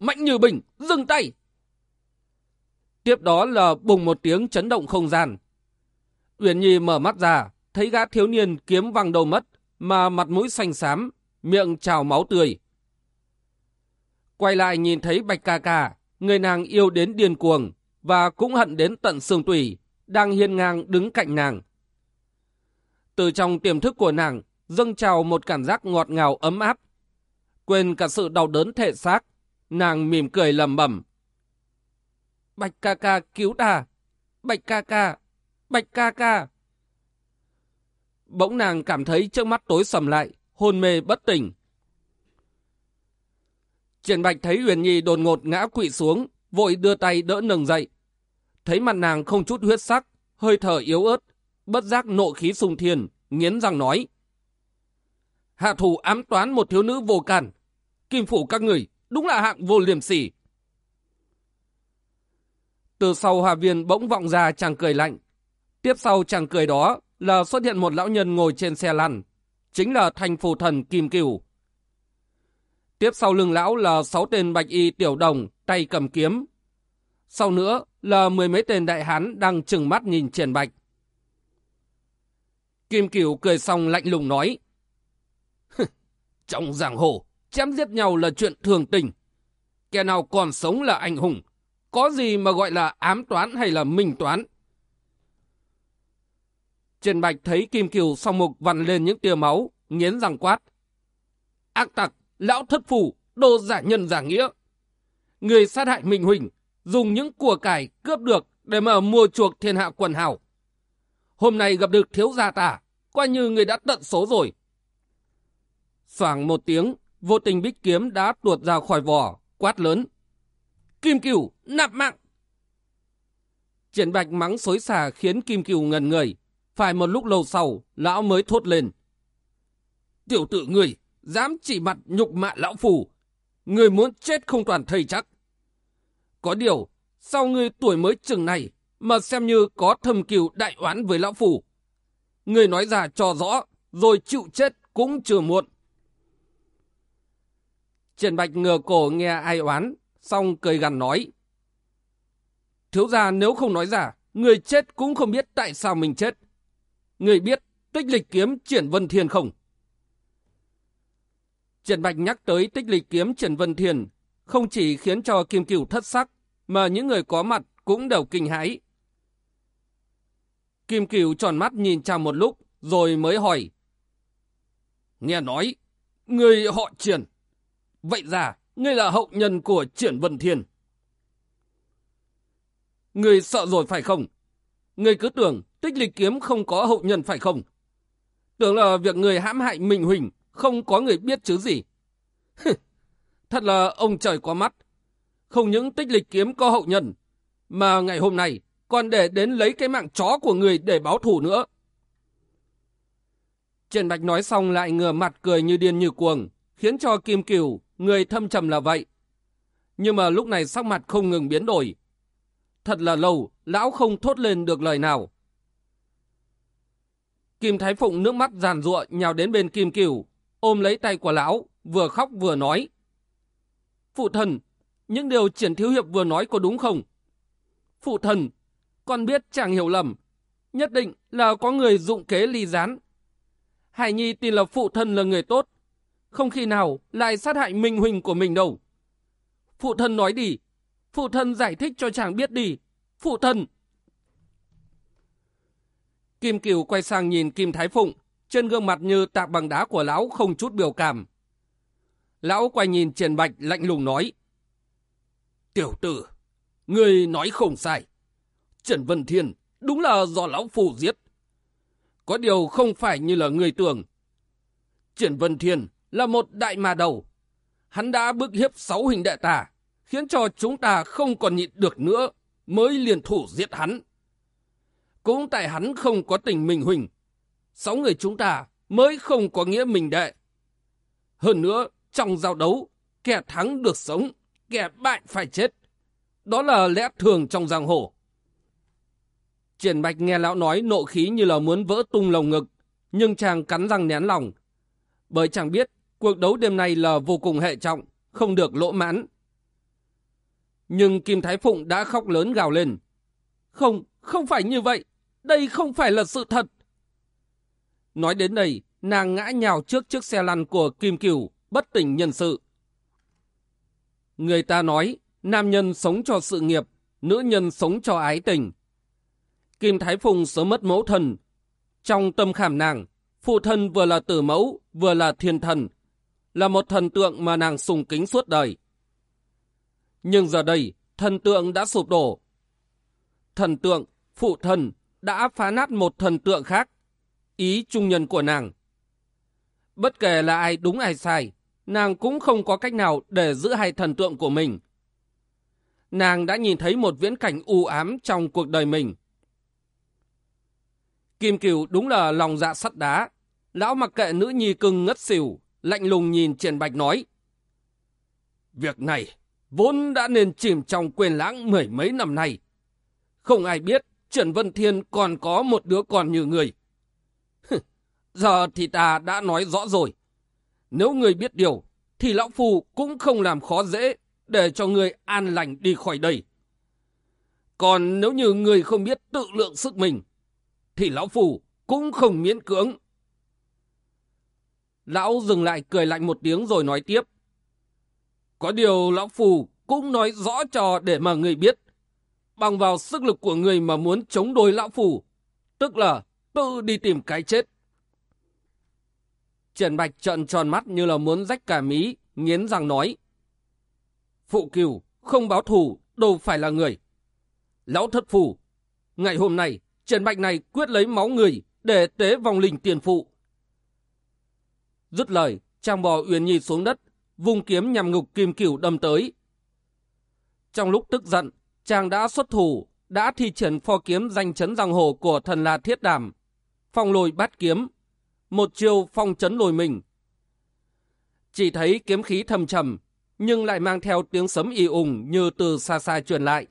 Mạnh như bình, dừng tay! Tiếp đó là bùng một tiếng chấn động không gian. Uyển Nhi mở mắt ra, thấy gã thiếu niên kiếm văng đầu mất, mà mặt mũi xanh xám, miệng trào máu tươi. Quay lại nhìn thấy Bạch Ca Ca, người nàng yêu đến điên cuồng, và cũng hận đến tận xương tủy, đang hiên ngang đứng cạnh nàng. Từ trong tiềm thức của nàng, dâng trào một cảm giác ngọt ngào ấm áp. Quên cả sự đau đớn thể xác, nàng mỉm cười lầm bẩm. Bạch ca ca cứu ta! Bạch ca ca! Bạch ca ca! Bỗng nàng cảm thấy trước mắt tối sầm lại, hôn mê bất tỉnh. Triển Bạch thấy Huyền Nhi đột ngột ngã quỵ xuống, vội đưa tay đỡ nâng dậy. Thấy mặt nàng không chút huyết sắc, hơi thở yếu ớt, bất giác nộ khí sung thiên, nghiến răng nói. Hạ thủ ám toán một thiếu nữ vô can. Kim phủ các người, đúng là hạng vô liềm sỉ. Từ sau hòa viên bỗng vọng ra chàng cười lạnh. Tiếp sau chàng cười đó là xuất hiện một lão nhân ngồi trên xe lăn. Chính là thành phù thần Kim Cửu. Tiếp sau lưng lão là sáu tên bạch y tiểu đồng, tay cầm kiếm. Sau nữa là mười mấy tên đại hán đang chừng mắt nhìn triển bạch. Kim Cửu cười xong lạnh lùng nói. Trong giảng hồ, chém giết nhau là chuyện thường tình. Kẻ nào còn sống là anh hùng. Có gì mà gọi là ám toán hay là minh toán? trần Bạch thấy Kim Kiều song mục vặn lên những tia máu, nghiến răng quát. Ác tặc, lão thất phủ, đồ giả nhân giả nghĩa. Người sát hại Minh Huỳnh, dùng những của cải cướp được để mà mua chuộc thiên hạ quần hào. Hôm nay gặp được thiếu gia ta, coi như người đã tận số rồi. Soảng một tiếng, vô tình bích kiếm đã tuột ra khỏi vỏ, quát lớn. Kim Cửu, nạp mạng! Triển Bạch mắng xối xả khiến Kim Cửu ngần người. Phải một lúc lâu sau, lão mới thốt lên. Tiểu tử người, dám chỉ mặt nhục mạ lão phù. Người muốn chết không toàn thầy chắc. Có điều, sau người tuổi mới chừng này mà xem như có thầm cừu đại oán với lão phù. Người nói ra cho rõ, rồi chịu chết cũng chưa muộn. Triển Bạch ngửa cổ nghe ai oán, xong cười gằn nói. Thiếu gia nếu không nói giả, người chết cũng không biết tại sao mình chết. Người biết tích lịch kiếm triển vân thiên không? Triển Bạch nhắc tới tích lịch kiếm triển vân thiên, không chỉ khiến cho Kim Cửu thất sắc, mà những người có mặt cũng đều kinh hãi. Kim Cửu tròn mắt nhìn chàng một lúc, rồi mới hỏi. Nghe nói, người họ triển. Vậy ra, ngươi là hậu nhân của triển vân thiên. Ngươi sợ rồi phải không? Ngươi cứ tưởng tích lịch kiếm không có hậu nhân phải không? Tưởng là việc người hãm hại Minh Huỳnh không có người biết chứ gì. Thật là ông trời có mắt. Không những tích lịch kiếm có hậu nhân, mà ngày hôm nay còn để đến lấy cái mạng chó của người để báo thù nữa. Trần Bạch nói xong lại ngửa mặt cười như điên như cuồng, khiến cho Kim Kiều, người thâm trầm là vậy. Nhưng mà lúc này sắc mặt không ngừng biến đổi. Thật là lâu, lão không thốt lên được lời nào. Kim Thái Phụng nước mắt giàn ruộng nhào đến bên Kim Kiều, ôm lấy tay của lão, vừa khóc vừa nói. Phụ thần, những điều triển thiếu hiệp vừa nói có đúng không? Phụ thần, con biết chàng hiểu lầm. Nhất định là có người dụng kế ly gián. Hải Nhi tin là phụ thân là người tốt. Không khi nào lại sát hại Minh Huỳnh của mình đâu. Phụ thân nói đi. Phụ thân giải thích cho chàng biết đi. Phụ thân. Kim Kiều quay sang nhìn Kim Thái Phụng. Trên gương mặt như tạc bằng đá của lão không chút biểu cảm. Lão quay nhìn Trần Bạch lạnh lùng nói. Tiểu tử, người nói không sai. Trần Vân Thiên đúng là do lão phù giết. Có điều không phải như là người tưởng. Trần Vân Thiên là một đại mà đầu. Hắn đã bức hiếp sáu hình đệ ta khiến cho chúng ta không còn nhịn được nữa, mới liền thủ giết hắn. cũng tại hắn không có tình mình huỳnh. Sáu người chúng ta mới không có nghĩa mình đệ. Hơn nữa, trong giao đấu, kẻ thắng được sống, kẻ bại phải chết. Đó là lẽ thường trong giang hồ. Triển Bạch nghe lão nói nộ khí như là muốn vỡ tung lồng ngực, nhưng chàng cắn răng nén lòng. Bởi chàng biết cuộc đấu đêm nay là vô cùng hệ trọng, không được lỗ mãn. Nhưng Kim Thái Phụng đã khóc lớn gào lên. Không, không phải như vậy. Đây không phải là sự thật. Nói đến đây, nàng ngã nhào trước chiếc xe lăn của Kim Cửu, bất tỉnh nhân sự. Người ta nói, nam nhân sống cho sự nghiệp, nữ nhân sống cho ái tình. Kim Thái Phùng sớm mất mẫu thần. Trong tâm khảm nàng, phụ thân vừa là tử mẫu, vừa là thiên thần, là một thần tượng mà nàng sùng kính suốt đời. Nhưng giờ đây, thần tượng đã sụp đổ. Thần tượng, phụ thần, đã phá nát một thần tượng khác, ý trung nhân của nàng. Bất kể là ai đúng ai sai, nàng cũng không có cách nào để giữ hai thần tượng của mình. Nàng đã nhìn thấy một viễn cảnh u ám trong cuộc đời mình. Kim Kiều đúng là lòng dạ sắt đá. Lão mặc kệ nữ nhi cưng ngất xỉu, lạnh lùng nhìn Triển Bạch nói. Việc này vốn đã nên chìm trong quên lãng mười mấy năm nay. Không ai biết Trần Vân Thiên còn có một đứa con như người. Giờ thì ta đã nói rõ rồi. Nếu người biết điều, thì lão phù cũng không làm khó dễ để cho người an lành đi khỏi đây. Còn nếu như người không biết tự lượng sức mình, thì lão phù cũng không miễn cưỡng. Lão dừng lại cười lạnh một tiếng rồi nói tiếp. Có điều lão phù cũng nói rõ cho để mà người biết. Bằng vào sức lực của người mà muốn chống đối lão phù, tức là tự đi tìm cái chết. Trần Bạch trợn tròn mắt như là muốn rách cả mí, nghiến răng nói. Phụ cửu không báo thù, đâu phải là người. Lão thất phù, ngày hôm nay, Trần Bạch này quyết lấy máu người để tế vòng linh tiền phụ. Dứt lời, chàng bò Uyển Nhi xuống đất, vùng kiếm nhằm ngục kim cửu đâm tới. Trong lúc tức giận, chàng đã xuất thủ, đã thi triển pho kiếm danh chấn giang hồ của thần La Thiết Đàm. Phong lôi bát kiếm, một chiêu phong chấn lồi mình. Chỉ thấy kiếm khí thầm trầm, nhưng lại mang theo tiếng sấm y ùng như từ xa xa truyền lại.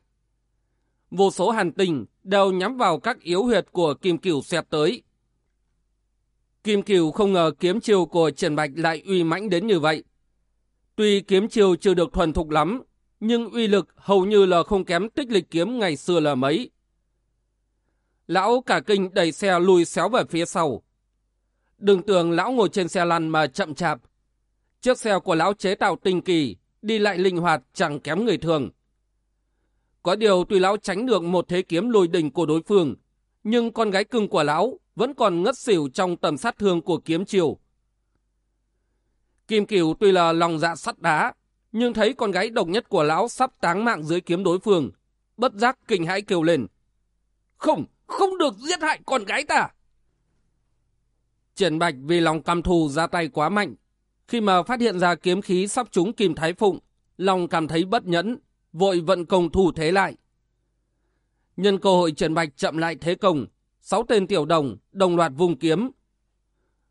Vô số hàn tình đều nhắm vào các yếu huyệt của Kim Cửu xẹt tới. Kim Cửu không ngờ kiếm chiêu của Trần Bạch lại uy mãnh đến như vậy. Tuy kiếm chiêu chưa được thuần thục lắm, nhưng uy lực hầu như là không kém tích lịch kiếm ngày xưa là mấy. Lão cả kinh đẩy xe lùi xéo về phía sau. Đừng tưởng lão ngồi trên xe lăn mà chậm chạp. Chiếc xe của lão chế tạo tinh kỳ, đi lại linh hoạt chẳng kém người thường. Có điều tuy lão tránh được một thế kiếm lùi đỉnh của đối phương, nhưng con gái cưng của lão vẫn còn ngất xỉu trong tầm sát thương của kiếm chiều. Kim Kiều tuy là lòng dạ sắt đá, nhưng thấy con gái độc nhất của lão sắp táng mạng dưới kiếm đối phương, bất giác kinh hãi kêu lên. Không, không được giết hại con gái ta. Triển Bạch vì lòng căm thù ra tay quá mạnh, khi mà phát hiện ra kiếm khí sắp trúng Kim Thái Phụng, lòng cảm thấy bất nhẫn, vội vận công thủ thế lại. Nhân cơ hội Trần Bạch chậm lại thế công, sáu tên tiểu đồng đồng loạt vùng kiếm.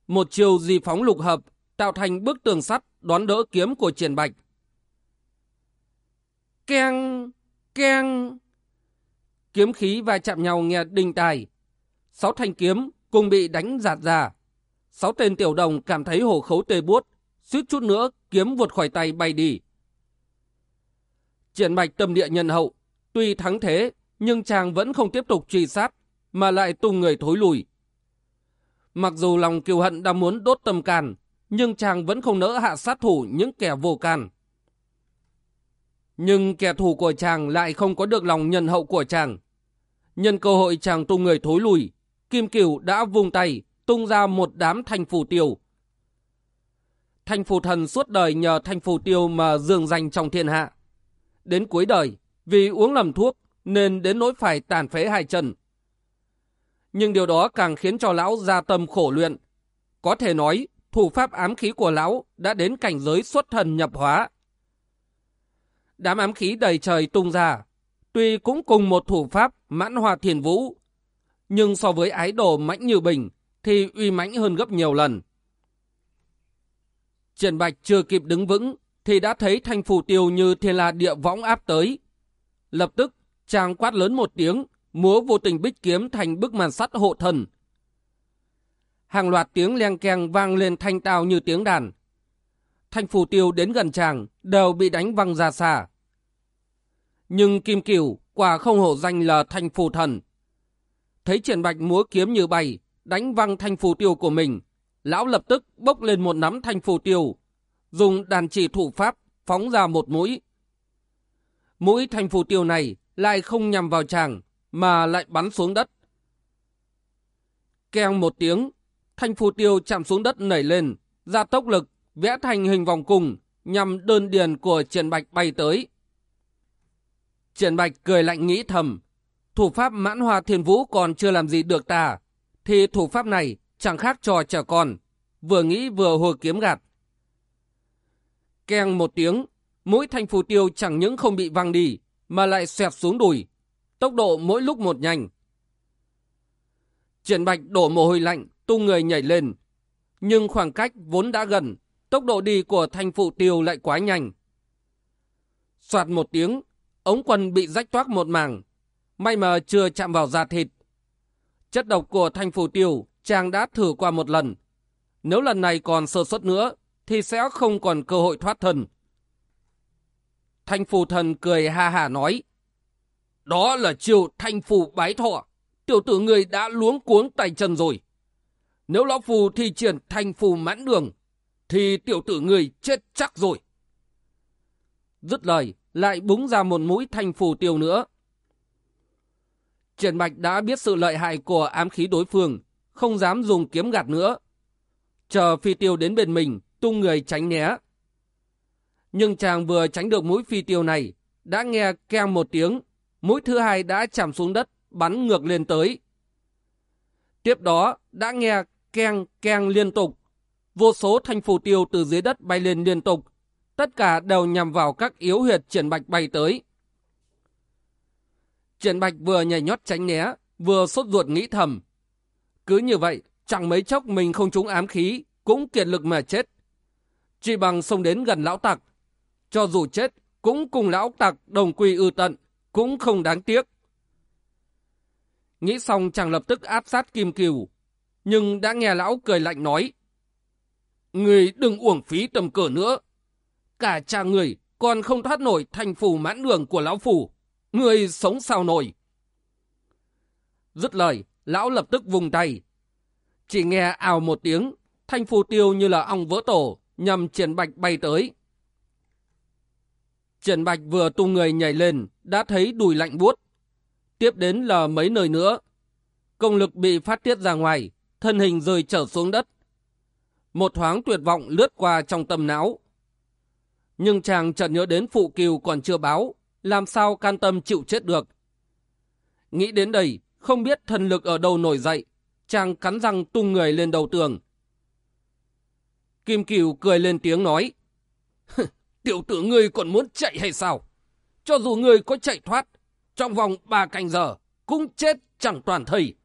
Một chiều di phóng lục hợp tạo thành bức tường sắt đón đỡ kiếm của Triển Bạch. Keng, keng. Kiếm khí va chạm nhau nghe đinh tài. Sáu thanh kiếm cùng bị đánh giạt ra. Sáu tên tiểu đồng cảm thấy hổ khấu tê buốt, suýt chút nữa kiếm vụt khỏi tay bay đi. Triển Bạch tâm địa nhân hậu, tuy thắng thế, nhưng chàng vẫn không tiếp tục truy sát, mà lại tung người thối lùi. Mặc dù lòng kiều hận đã muốn đốt tâm can, nhưng chàng vẫn không nỡ hạ sát thủ những kẻ vô can. Nhưng kẻ thù của chàng lại không có được lòng nhân hậu của chàng. Nhân cơ hội chàng tung người thối lùi, Kim Kiều đã vung tay, tung ra một đám thanh phù tiêu. Thanh phù thần suốt đời nhờ thanh phù tiêu mà dường danh trong thiên hạ. Đến cuối đời, vì uống lầm thuốc nên đến nỗi phải tàn phế hai chân. Nhưng điều đó càng khiến cho lão gia tâm khổ luyện. Có thể nói, thủ pháp ám khí của lão đã đến cảnh giới xuất thần nhập hóa. Đám ám khí đầy trời tung ra, tuy cũng cùng một thủ pháp mãn hòa thiền vũ, nhưng so với ái đồ mãnh như bình thì uy mãnh hơn gấp nhiều lần. Triển Bạch chưa kịp đứng vững thì đã thấy thanh phù tiêu như thiên la địa võng áp tới. Lập tức, chàng quát lớn một tiếng, múa vô tình bích kiếm thành bức màn sắt hộ thần. Hàng loạt tiếng len keng vang lên thanh tao như tiếng đàn. Thanh phù tiêu đến gần chàng, đều bị đánh văng ra xa. Nhưng Kim Cửu quả không hổ danh là thanh phù thần. Thấy triển bạch múa kiếm như bay, đánh văng thanh phù tiêu của mình, lão lập tức bốc lên một nắm thanh phù tiêu, dùng đàn chỉ thủ pháp phóng ra một mũi. Mũi thanh phù tiêu này lại không nhằm vào chàng, mà lại bắn xuống đất. Keng một tiếng, thanh phù tiêu chạm xuống đất nảy lên, ra tốc lực, vẽ thành hình vòng cung, nhằm đơn điền của triển bạch bay tới. Triển bạch cười lạnh nghĩ thầm, thủ pháp mãn hoa thiên vũ còn chưa làm gì được ta, thì thủ pháp này chẳng khác trò trẻ con, vừa nghĩ vừa hồi kiếm gạt. Keng một tiếng, mũi thanh phù tiêu chẳng những không bị văng đi, mà lại xẹt xuống đùi, tốc độ mỗi lúc một nhanh. Triển bạch đổ mồ hôi lạnh, tung người nhảy lên. Nhưng khoảng cách vốn đã gần, tốc độ đi của thanh phụ tiêu lại quá nhanh. Soạt một tiếng, ống quần bị rách toác một mảng, may mà chưa chạm vào da thịt. Chất độc của thanh phụ tiêu chàng đã thử qua một lần. Nếu lần này còn sơ suất nữa, thì sẽ không còn cơ hội thoát thân. Thanh phù thần cười ha hà nói, đó là chiều thanh phù bái thọ, tiểu tử người đã luống cuống tay chân rồi. Nếu lão phù thi triển thanh phù mãn đường, thì tiểu tử người chết chắc rồi. Dứt lời, lại búng ra một mũi thanh phù tiêu nữa. Triển Bạch đã biết sự lợi hại của ám khí đối phương, không dám dùng kiếm gạt nữa. Chờ phi tiêu đến bên mình, tung người tránh né. Nhưng chàng vừa tránh được mũi phi tiêu này, đã nghe keng một tiếng, mũi thứ hai đã chạm xuống đất, bắn ngược lên tới. Tiếp đó, đã nghe keng keng liên tục, vô số thanh phù tiêu từ dưới đất bay lên liên tục, tất cả đều nhằm vào các yếu huyệt triển bạch bay tới. Triển bạch vừa nhảy nhót tránh né, vừa sốt ruột nghĩ thầm. Cứ như vậy, chẳng mấy chốc mình không trúng ám khí, cũng kiệt lực mà chết. Chỉ bằng xông đến gần lão tặc. Cho dù chết, cũng cùng lão tặc đồng quy ư tận, cũng không đáng tiếc. Nghĩ xong chàng lập tức áp sát kim kiều, nhưng đã nghe lão cười lạnh nói. Người đừng uổng phí tầm cờ nữa. Cả cha người còn không thoát nổi thành phủ mãn đường của lão phủ. Người sống sao nổi. Dứt lời, lão lập tức vùng tay. Chỉ nghe ào một tiếng, thanh phù tiêu như là ong vỡ tổ, nhằm triển bạch bay tới. Triển bạch vừa tung người nhảy lên, đã thấy đùi lạnh buốt. Tiếp đến là mấy nơi nữa. Công lực bị phát tiết ra ngoài, thân hình rơi trở xuống đất. Một thoáng tuyệt vọng lướt qua trong tâm não. Nhưng chàng chợt nhớ đến phụ kiều còn chưa báo, làm sao can tâm chịu chết được. Nghĩ đến đây, không biết thần lực ở đâu nổi dậy, chàng cắn răng tung người lên đầu tường. Kim Kiều cười lên tiếng nói, tiểu tử ngươi còn muốn chạy hay sao? Cho dù ngươi có chạy thoát, trong vòng ba canh giờ, cũng chết chẳng toàn thây.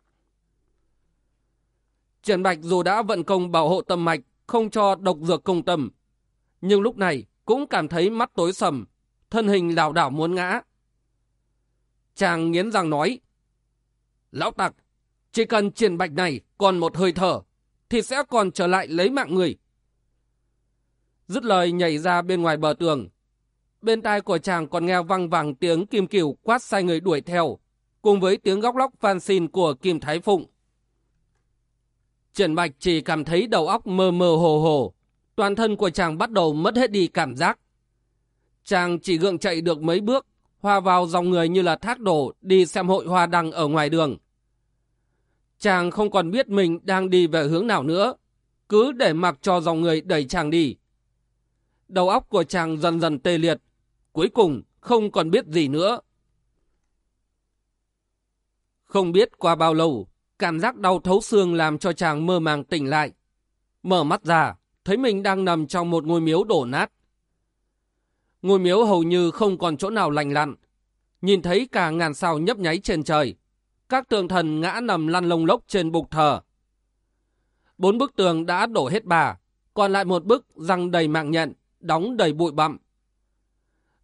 Trần Bạch dù đã vận công bảo hộ tâm mạch, không cho độc dược công tâm, nhưng lúc này cũng cảm thấy mắt tối sầm, thân hình lảo đảo muốn ngã. Chàng nghiến răng nói, Lão tặc, chỉ cần triển bạch này còn một hơi thở, thì sẽ còn trở lại lấy mạng người. Dứt lời nhảy ra bên ngoài bờ tường. Bên tai của chàng còn nghe văng vẳng tiếng kim cửu quát sai người đuổi theo, cùng với tiếng góc lóc van xin của Kim Thái Phụng. Trần Bạch chỉ cảm thấy đầu óc mơ mơ hồ hồ, toàn thân của chàng bắt đầu mất hết đi cảm giác. Chàng chỉ gượng chạy được mấy bước, hòa vào dòng người như là thác đổ đi xem hội hoa đăng ở ngoài đường. Chàng không còn biết mình đang đi về hướng nào nữa, cứ để mặc cho dòng người đẩy chàng đi. Đầu óc của chàng dần dần tê liệt, cuối cùng không còn biết gì nữa. Không biết qua bao lâu, cảm giác đau thấu xương làm cho chàng mơ màng tỉnh lại. Mở mắt ra, thấy mình đang nằm trong một ngôi miếu đổ nát. Ngôi miếu hầu như không còn chỗ nào lành lặn. Nhìn thấy cả ngàn sao nhấp nháy trên trời. các tượng thần ngã nằm lăn lông lốc trên bục thờ. Bốn bức tường đã đổ hết bà, còn lại một bức răng đầy mạng nhện, đóng đầy bụi bặm.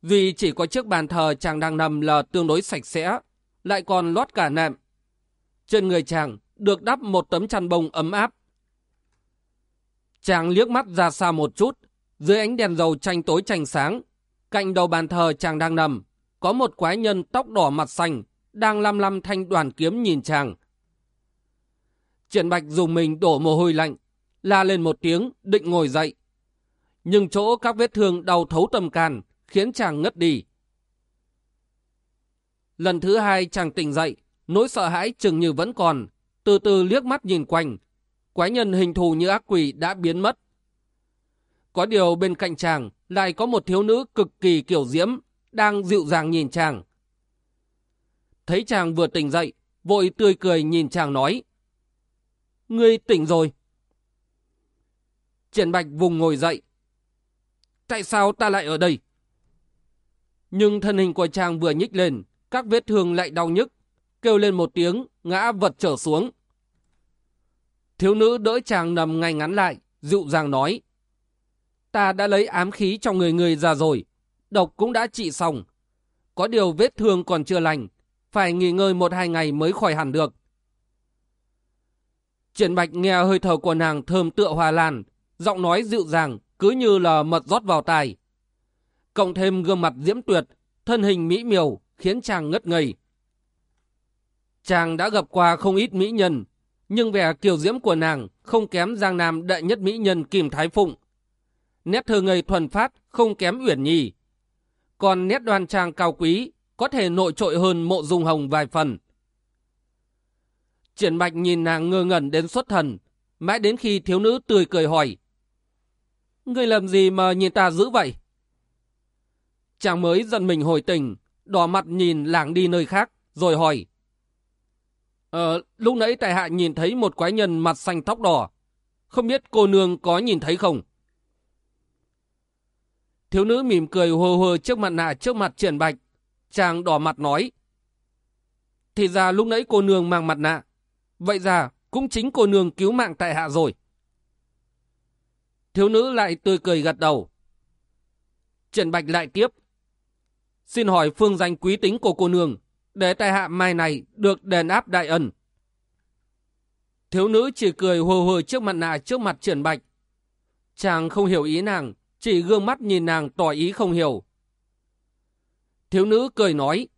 Vì chỉ có chiếc bàn thờ chàng đang nằm là tương đối sạch sẽ, lại còn lót cả nệm. Trên người chàng được đắp một tấm chăn bông ấm áp. Chàng liếc mắt ra xa một chút, dưới ánh đèn dầu tranh tối tranh sáng, cạnh đầu bàn thờ chàng đang nằm, có một quái nhân tóc đỏ mặt xanh, đang lăm lăm thanh đoàn kiếm nhìn chàng. Triển Bạch dùng mình đổ mồ hôi lạnh, la lên một tiếng, định ngồi dậy. Nhưng chỗ các vết thương đau thấu tâm can, khiến chàng ngất đi. Lần thứ hai chàng tỉnh dậy, nỗi sợ hãi chừng như vẫn còn, từ từ liếc mắt nhìn quanh. Quái nhân hình thù như ác quỷ đã biến mất. Có điều bên cạnh chàng lại có một thiếu nữ cực kỳ kiểu diễm, đang dịu dàng nhìn chàng. Thấy chàng vừa tỉnh dậy, vội tươi cười nhìn chàng nói. Ngươi tỉnh rồi. Triển Bạch vùng ngồi dậy. Tại sao ta lại ở đây? Nhưng thân hình của chàng vừa nhích lên, các vết thương lại đau nhức, kêu lên một tiếng, ngã vật trở xuống. Thiếu nữ đỡ chàng nằm ngay ngắn lại, dịu dàng nói. Ta đã lấy ám khí trong người người ra rồi, độc cũng đã trị xong. Có điều vết thương còn chưa lành, phải nghỉ ngơi một hai ngày mới khỏi hẳn được. Triển Bạch nghe hơi thở của nàng thơm tựa hoa lan, giọng nói dịu dàng, cứ như là mật rót vào tai. Cộng thêm gương mặt diễm tuyệt, thân hình mỹ miều, khiến chàng ngất ngây. Chàng đã gặp qua không ít mỹ nhân, nhưng vẻ kiều diễm của nàng không kém Giang Nam đệ nhất mỹ nhân Kim Thái Phụng. Nét thơ ngây thuần phát không kém Uyển Nhi. Còn nét đoan trang cao quý có thể nội trội hơn mộ dung hồng vài phần. Triển Bạch nhìn nàng ngơ ngẩn đến xuất thần, mãi đến khi thiếu nữ tươi cười hỏi. Ngươi làm gì mà nhìn ta dữ vậy? Chàng mới giận mình hồi tình, đỏ mặt nhìn lảng đi nơi khác, rồi hỏi. Ờ, lúc nãy tại hạ nhìn thấy một quái nhân mặt xanh tóc đỏ. Không biết cô nương có nhìn thấy không? Thiếu nữ mỉm cười hô hô trước mặt nạ trước mặt triển bạch. Chàng đỏ mặt nói. Thì ra lúc nãy cô nương mang mặt nạ. Vậy ra cũng chính cô nương cứu mạng tại hạ rồi. Thiếu nữ lại tươi cười gật đầu. Triển bạch lại tiếp. Xin hỏi phương danh quý tính của cô nương, để tai hạ mai này được đền áp đại ân. Thiếu nữ chỉ cười hồ hồ trước mặt nạ trước mặt triển bạch. Chàng không hiểu ý nàng, chỉ gương mắt nhìn nàng tỏ ý không hiểu. Thiếu nữ cười nói,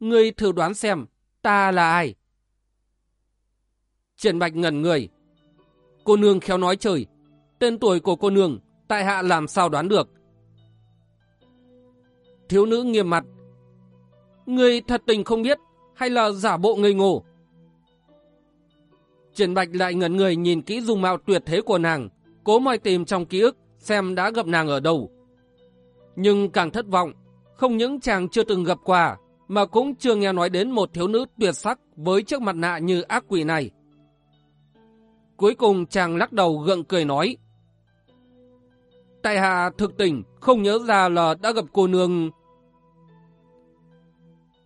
Ngươi thử đoán xem, ta là ai? Triển bạch ngẩn người. Cô nương khéo nói trời, tên tuổi của cô nương, tại hạ làm sao đoán được. Thiếu nữ nghiêm mặt. người thật tình không biết, hay là giả bộ ngây ngô? Triển Bạch lại ngẩn người nhìn kỹ dung mạo tuyệt thế của nàng, cố moi tìm trong ký ức xem đã gặp nàng ở đâu. Nhưng càng thất vọng, không những chàng chưa từng gặp qua, mà cũng chưa nghe nói đến một thiếu nữ tuyệt sắc với chiếc mặt nạ như ác quỷ này. Cuối cùng chàng lắc đầu gượng cười nói, Tại hạ thực tỉnh không nhớ ra là đã gặp cô nương.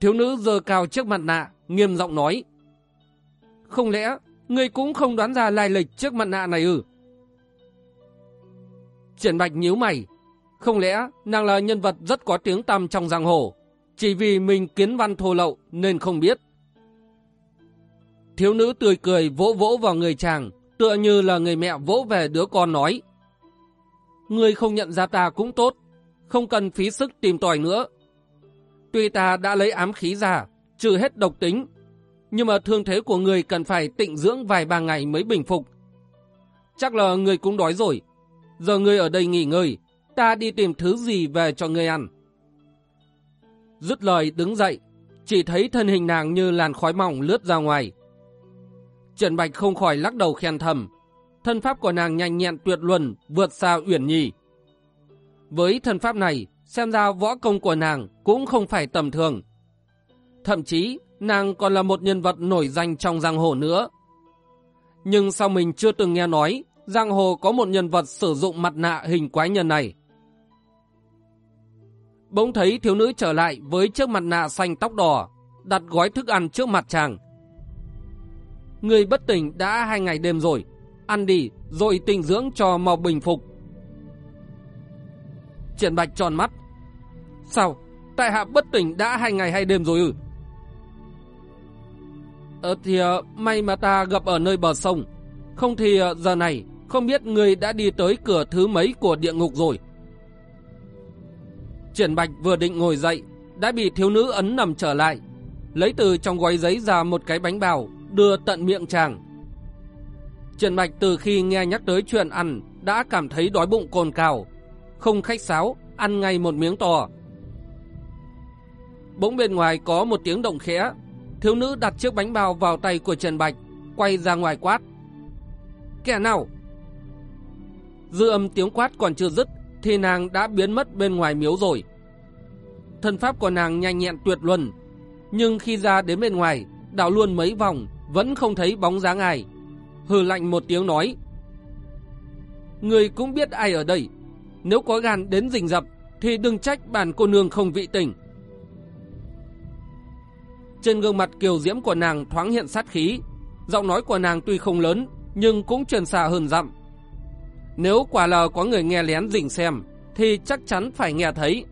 Thiếu nữ giơ cao chiếc mặt nạ, nghiêm giọng nói. Không lẽ ngươi cũng không đoán ra lai lịch chiếc mặt nạ này ư? Triển Bạch nhíu mày. Không lẽ nàng là nhân vật rất có tiếng tăm trong giang hồ, chỉ vì mình kiến văn thô lậu nên không biết. Thiếu nữ tươi cười vỗ vỗ vào người chàng, tựa như là người mẹ vỗ về đứa con nói. Ngươi không nhận ra ta cũng tốt, không cần phí sức tìm tòi nữa. Tuy ta đã lấy ám khí ra, trừ hết độc tính, nhưng mà thương thế của người cần phải tịnh dưỡng vài ba ngày mới bình phục. Chắc là người cũng đói rồi. Giờ người ở đây nghỉ ngơi, ta đi tìm thứ gì về cho người ăn. Dứt lời đứng dậy, chỉ thấy thân hình nàng như làn khói mỏng lướt ra ngoài. Trần Bạch không khỏi lắc đầu khen thầm, thân pháp của nàng nhanh nhẹn tuyệt luân, vượt xa Uyển Nhi. Với thân pháp này, xem ra võ công của nàng cũng không phải tầm thường. Thậm chí, nàng còn là một nhân vật nổi danh trong giang hồ nữa. Nhưng sao mình chưa từng nghe nói giang hồ có một nhân vật sử dụng mặt nạ hình quái nhân này? Bỗng thấy thiếu nữ trở lại với chiếc mặt nạ xanh tóc đỏ, đặt gói thức ăn trước mặt chàng. Người bất tỉnh đã hai ngày đêm rồi, ăn đi rồi tinh dưỡng cho mau bình phục. Triển Bạch tròn mắt. Sao? Tại hạ bất tỉnh đã hai ngày hai đêm rồi ư? Ờ thì ờ, may mà ta gặp ở nơi bờ sông. Không thì ờ, giờ này không biết người đã đi tới cửa thứ mấy của địa ngục rồi. Triển Bạch vừa định ngồi dậy, đã bị thiếu nữ ấn nằm trở lại, lấy từ trong gói giấy ra một cái bánh bào, đưa tận miệng chàng. Trần Bạch từ khi nghe nhắc tới chuyện ăn, đã cảm thấy đói bụng cồn cào, không khách sáo, ăn ngay một miếng to. Bỗng bên ngoài có một tiếng động khẽ, thiếu nữ đặt chiếc bánh bao vào tay của Trần Bạch, quay ra ngoài quát. Kẻ nào? Dư âm tiếng quát còn chưa dứt, thì nàng đã biến mất bên ngoài miếu rồi. Thân pháp của nàng nhanh nhẹn tuyệt luân, nhưng khi ra đến bên ngoài, đảo luôn mấy vòng, vẫn không thấy bóng dáng ai. Hừ lạnh một tiếng nói. Người cũng biết ai ở đây, nếu có gan đến rình rập, thì đừng trách bản cô nương không vị tình. Trên gương mặt kiều diễm của nàng thoáng hiện sát khí, giọng nói của nàng tuy không lớn, nhưng cũng truyền xa hơn dặm. Nếu quả là có người nghe lén rình xem, thì chắc chắn phải nghe thấy.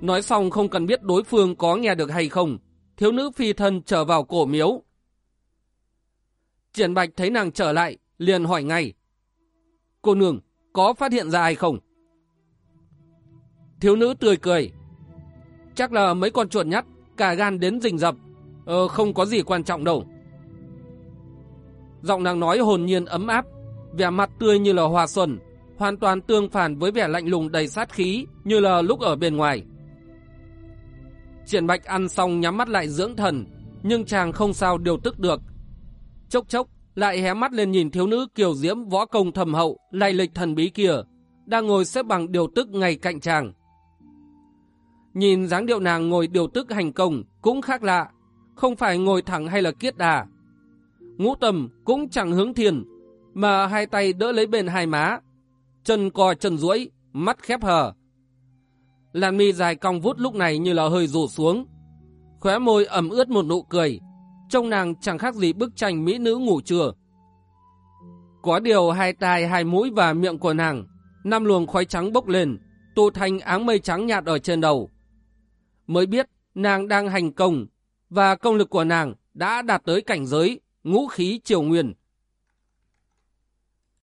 Nói xong không cần biết đối phương có nghe được hay không, thiếu nữ phi thân trở vào cổ miếu. Triển Bạch thấy nàng trở lại, liền hỏi ngay. Cô nương, có phát hiện ra ai không? Thiếu nữ tươi cười. Chắc là mấy con chuột nhắt, cả gan đến rình rập. Ờ, không có gì quan trọng đâu. Giọng nàng nói hồn nhiên ấm áp, vẻ mặt tươi như là hoa xuân, hoàn toàn tương phản với vẻ lạnh lùng đầy sát khí như là lúc ở bên ngoài. Triển Bạch ăn xong nhắm mắt lại dưỡng thần, nhưng chàng không sao điều tức được. Chốc chốc, lại hé mắt lên nhìn thiếu nữ kiều diễm võ công thầm hậu, lai lịch thần bí kia, đang ngồi xếp bằng điều tức ngay cạnh chàng. Nhìn dáng điệu nàng ngồi điều tức hành công cũng khác lạ, không phải ngồi thẳng hay là kiết đà. Ngũ tầm cũng chẳng hướng thiền, mà hai tay đỡ lấy bên hai má, chân co chân duỗi, mắt khép hờ. Làn mi dài cong vút lúc này như là hơi rủ xuống, khóe môi ẩm ướt một nụ cười, trông nàng chẳng khác gì bức tranh mỹ nữ ngủ trưa. Có điều hai tai, hai mũi và miệng của nàng, năm luồng khói trắng bốc lên, tụ thành áng mây trắng nhạt ở trên đầu. Mới biết nàng đang hành công, và công lực của nàng đã đạt tới cảnh giới ngũ khí triều nguyên.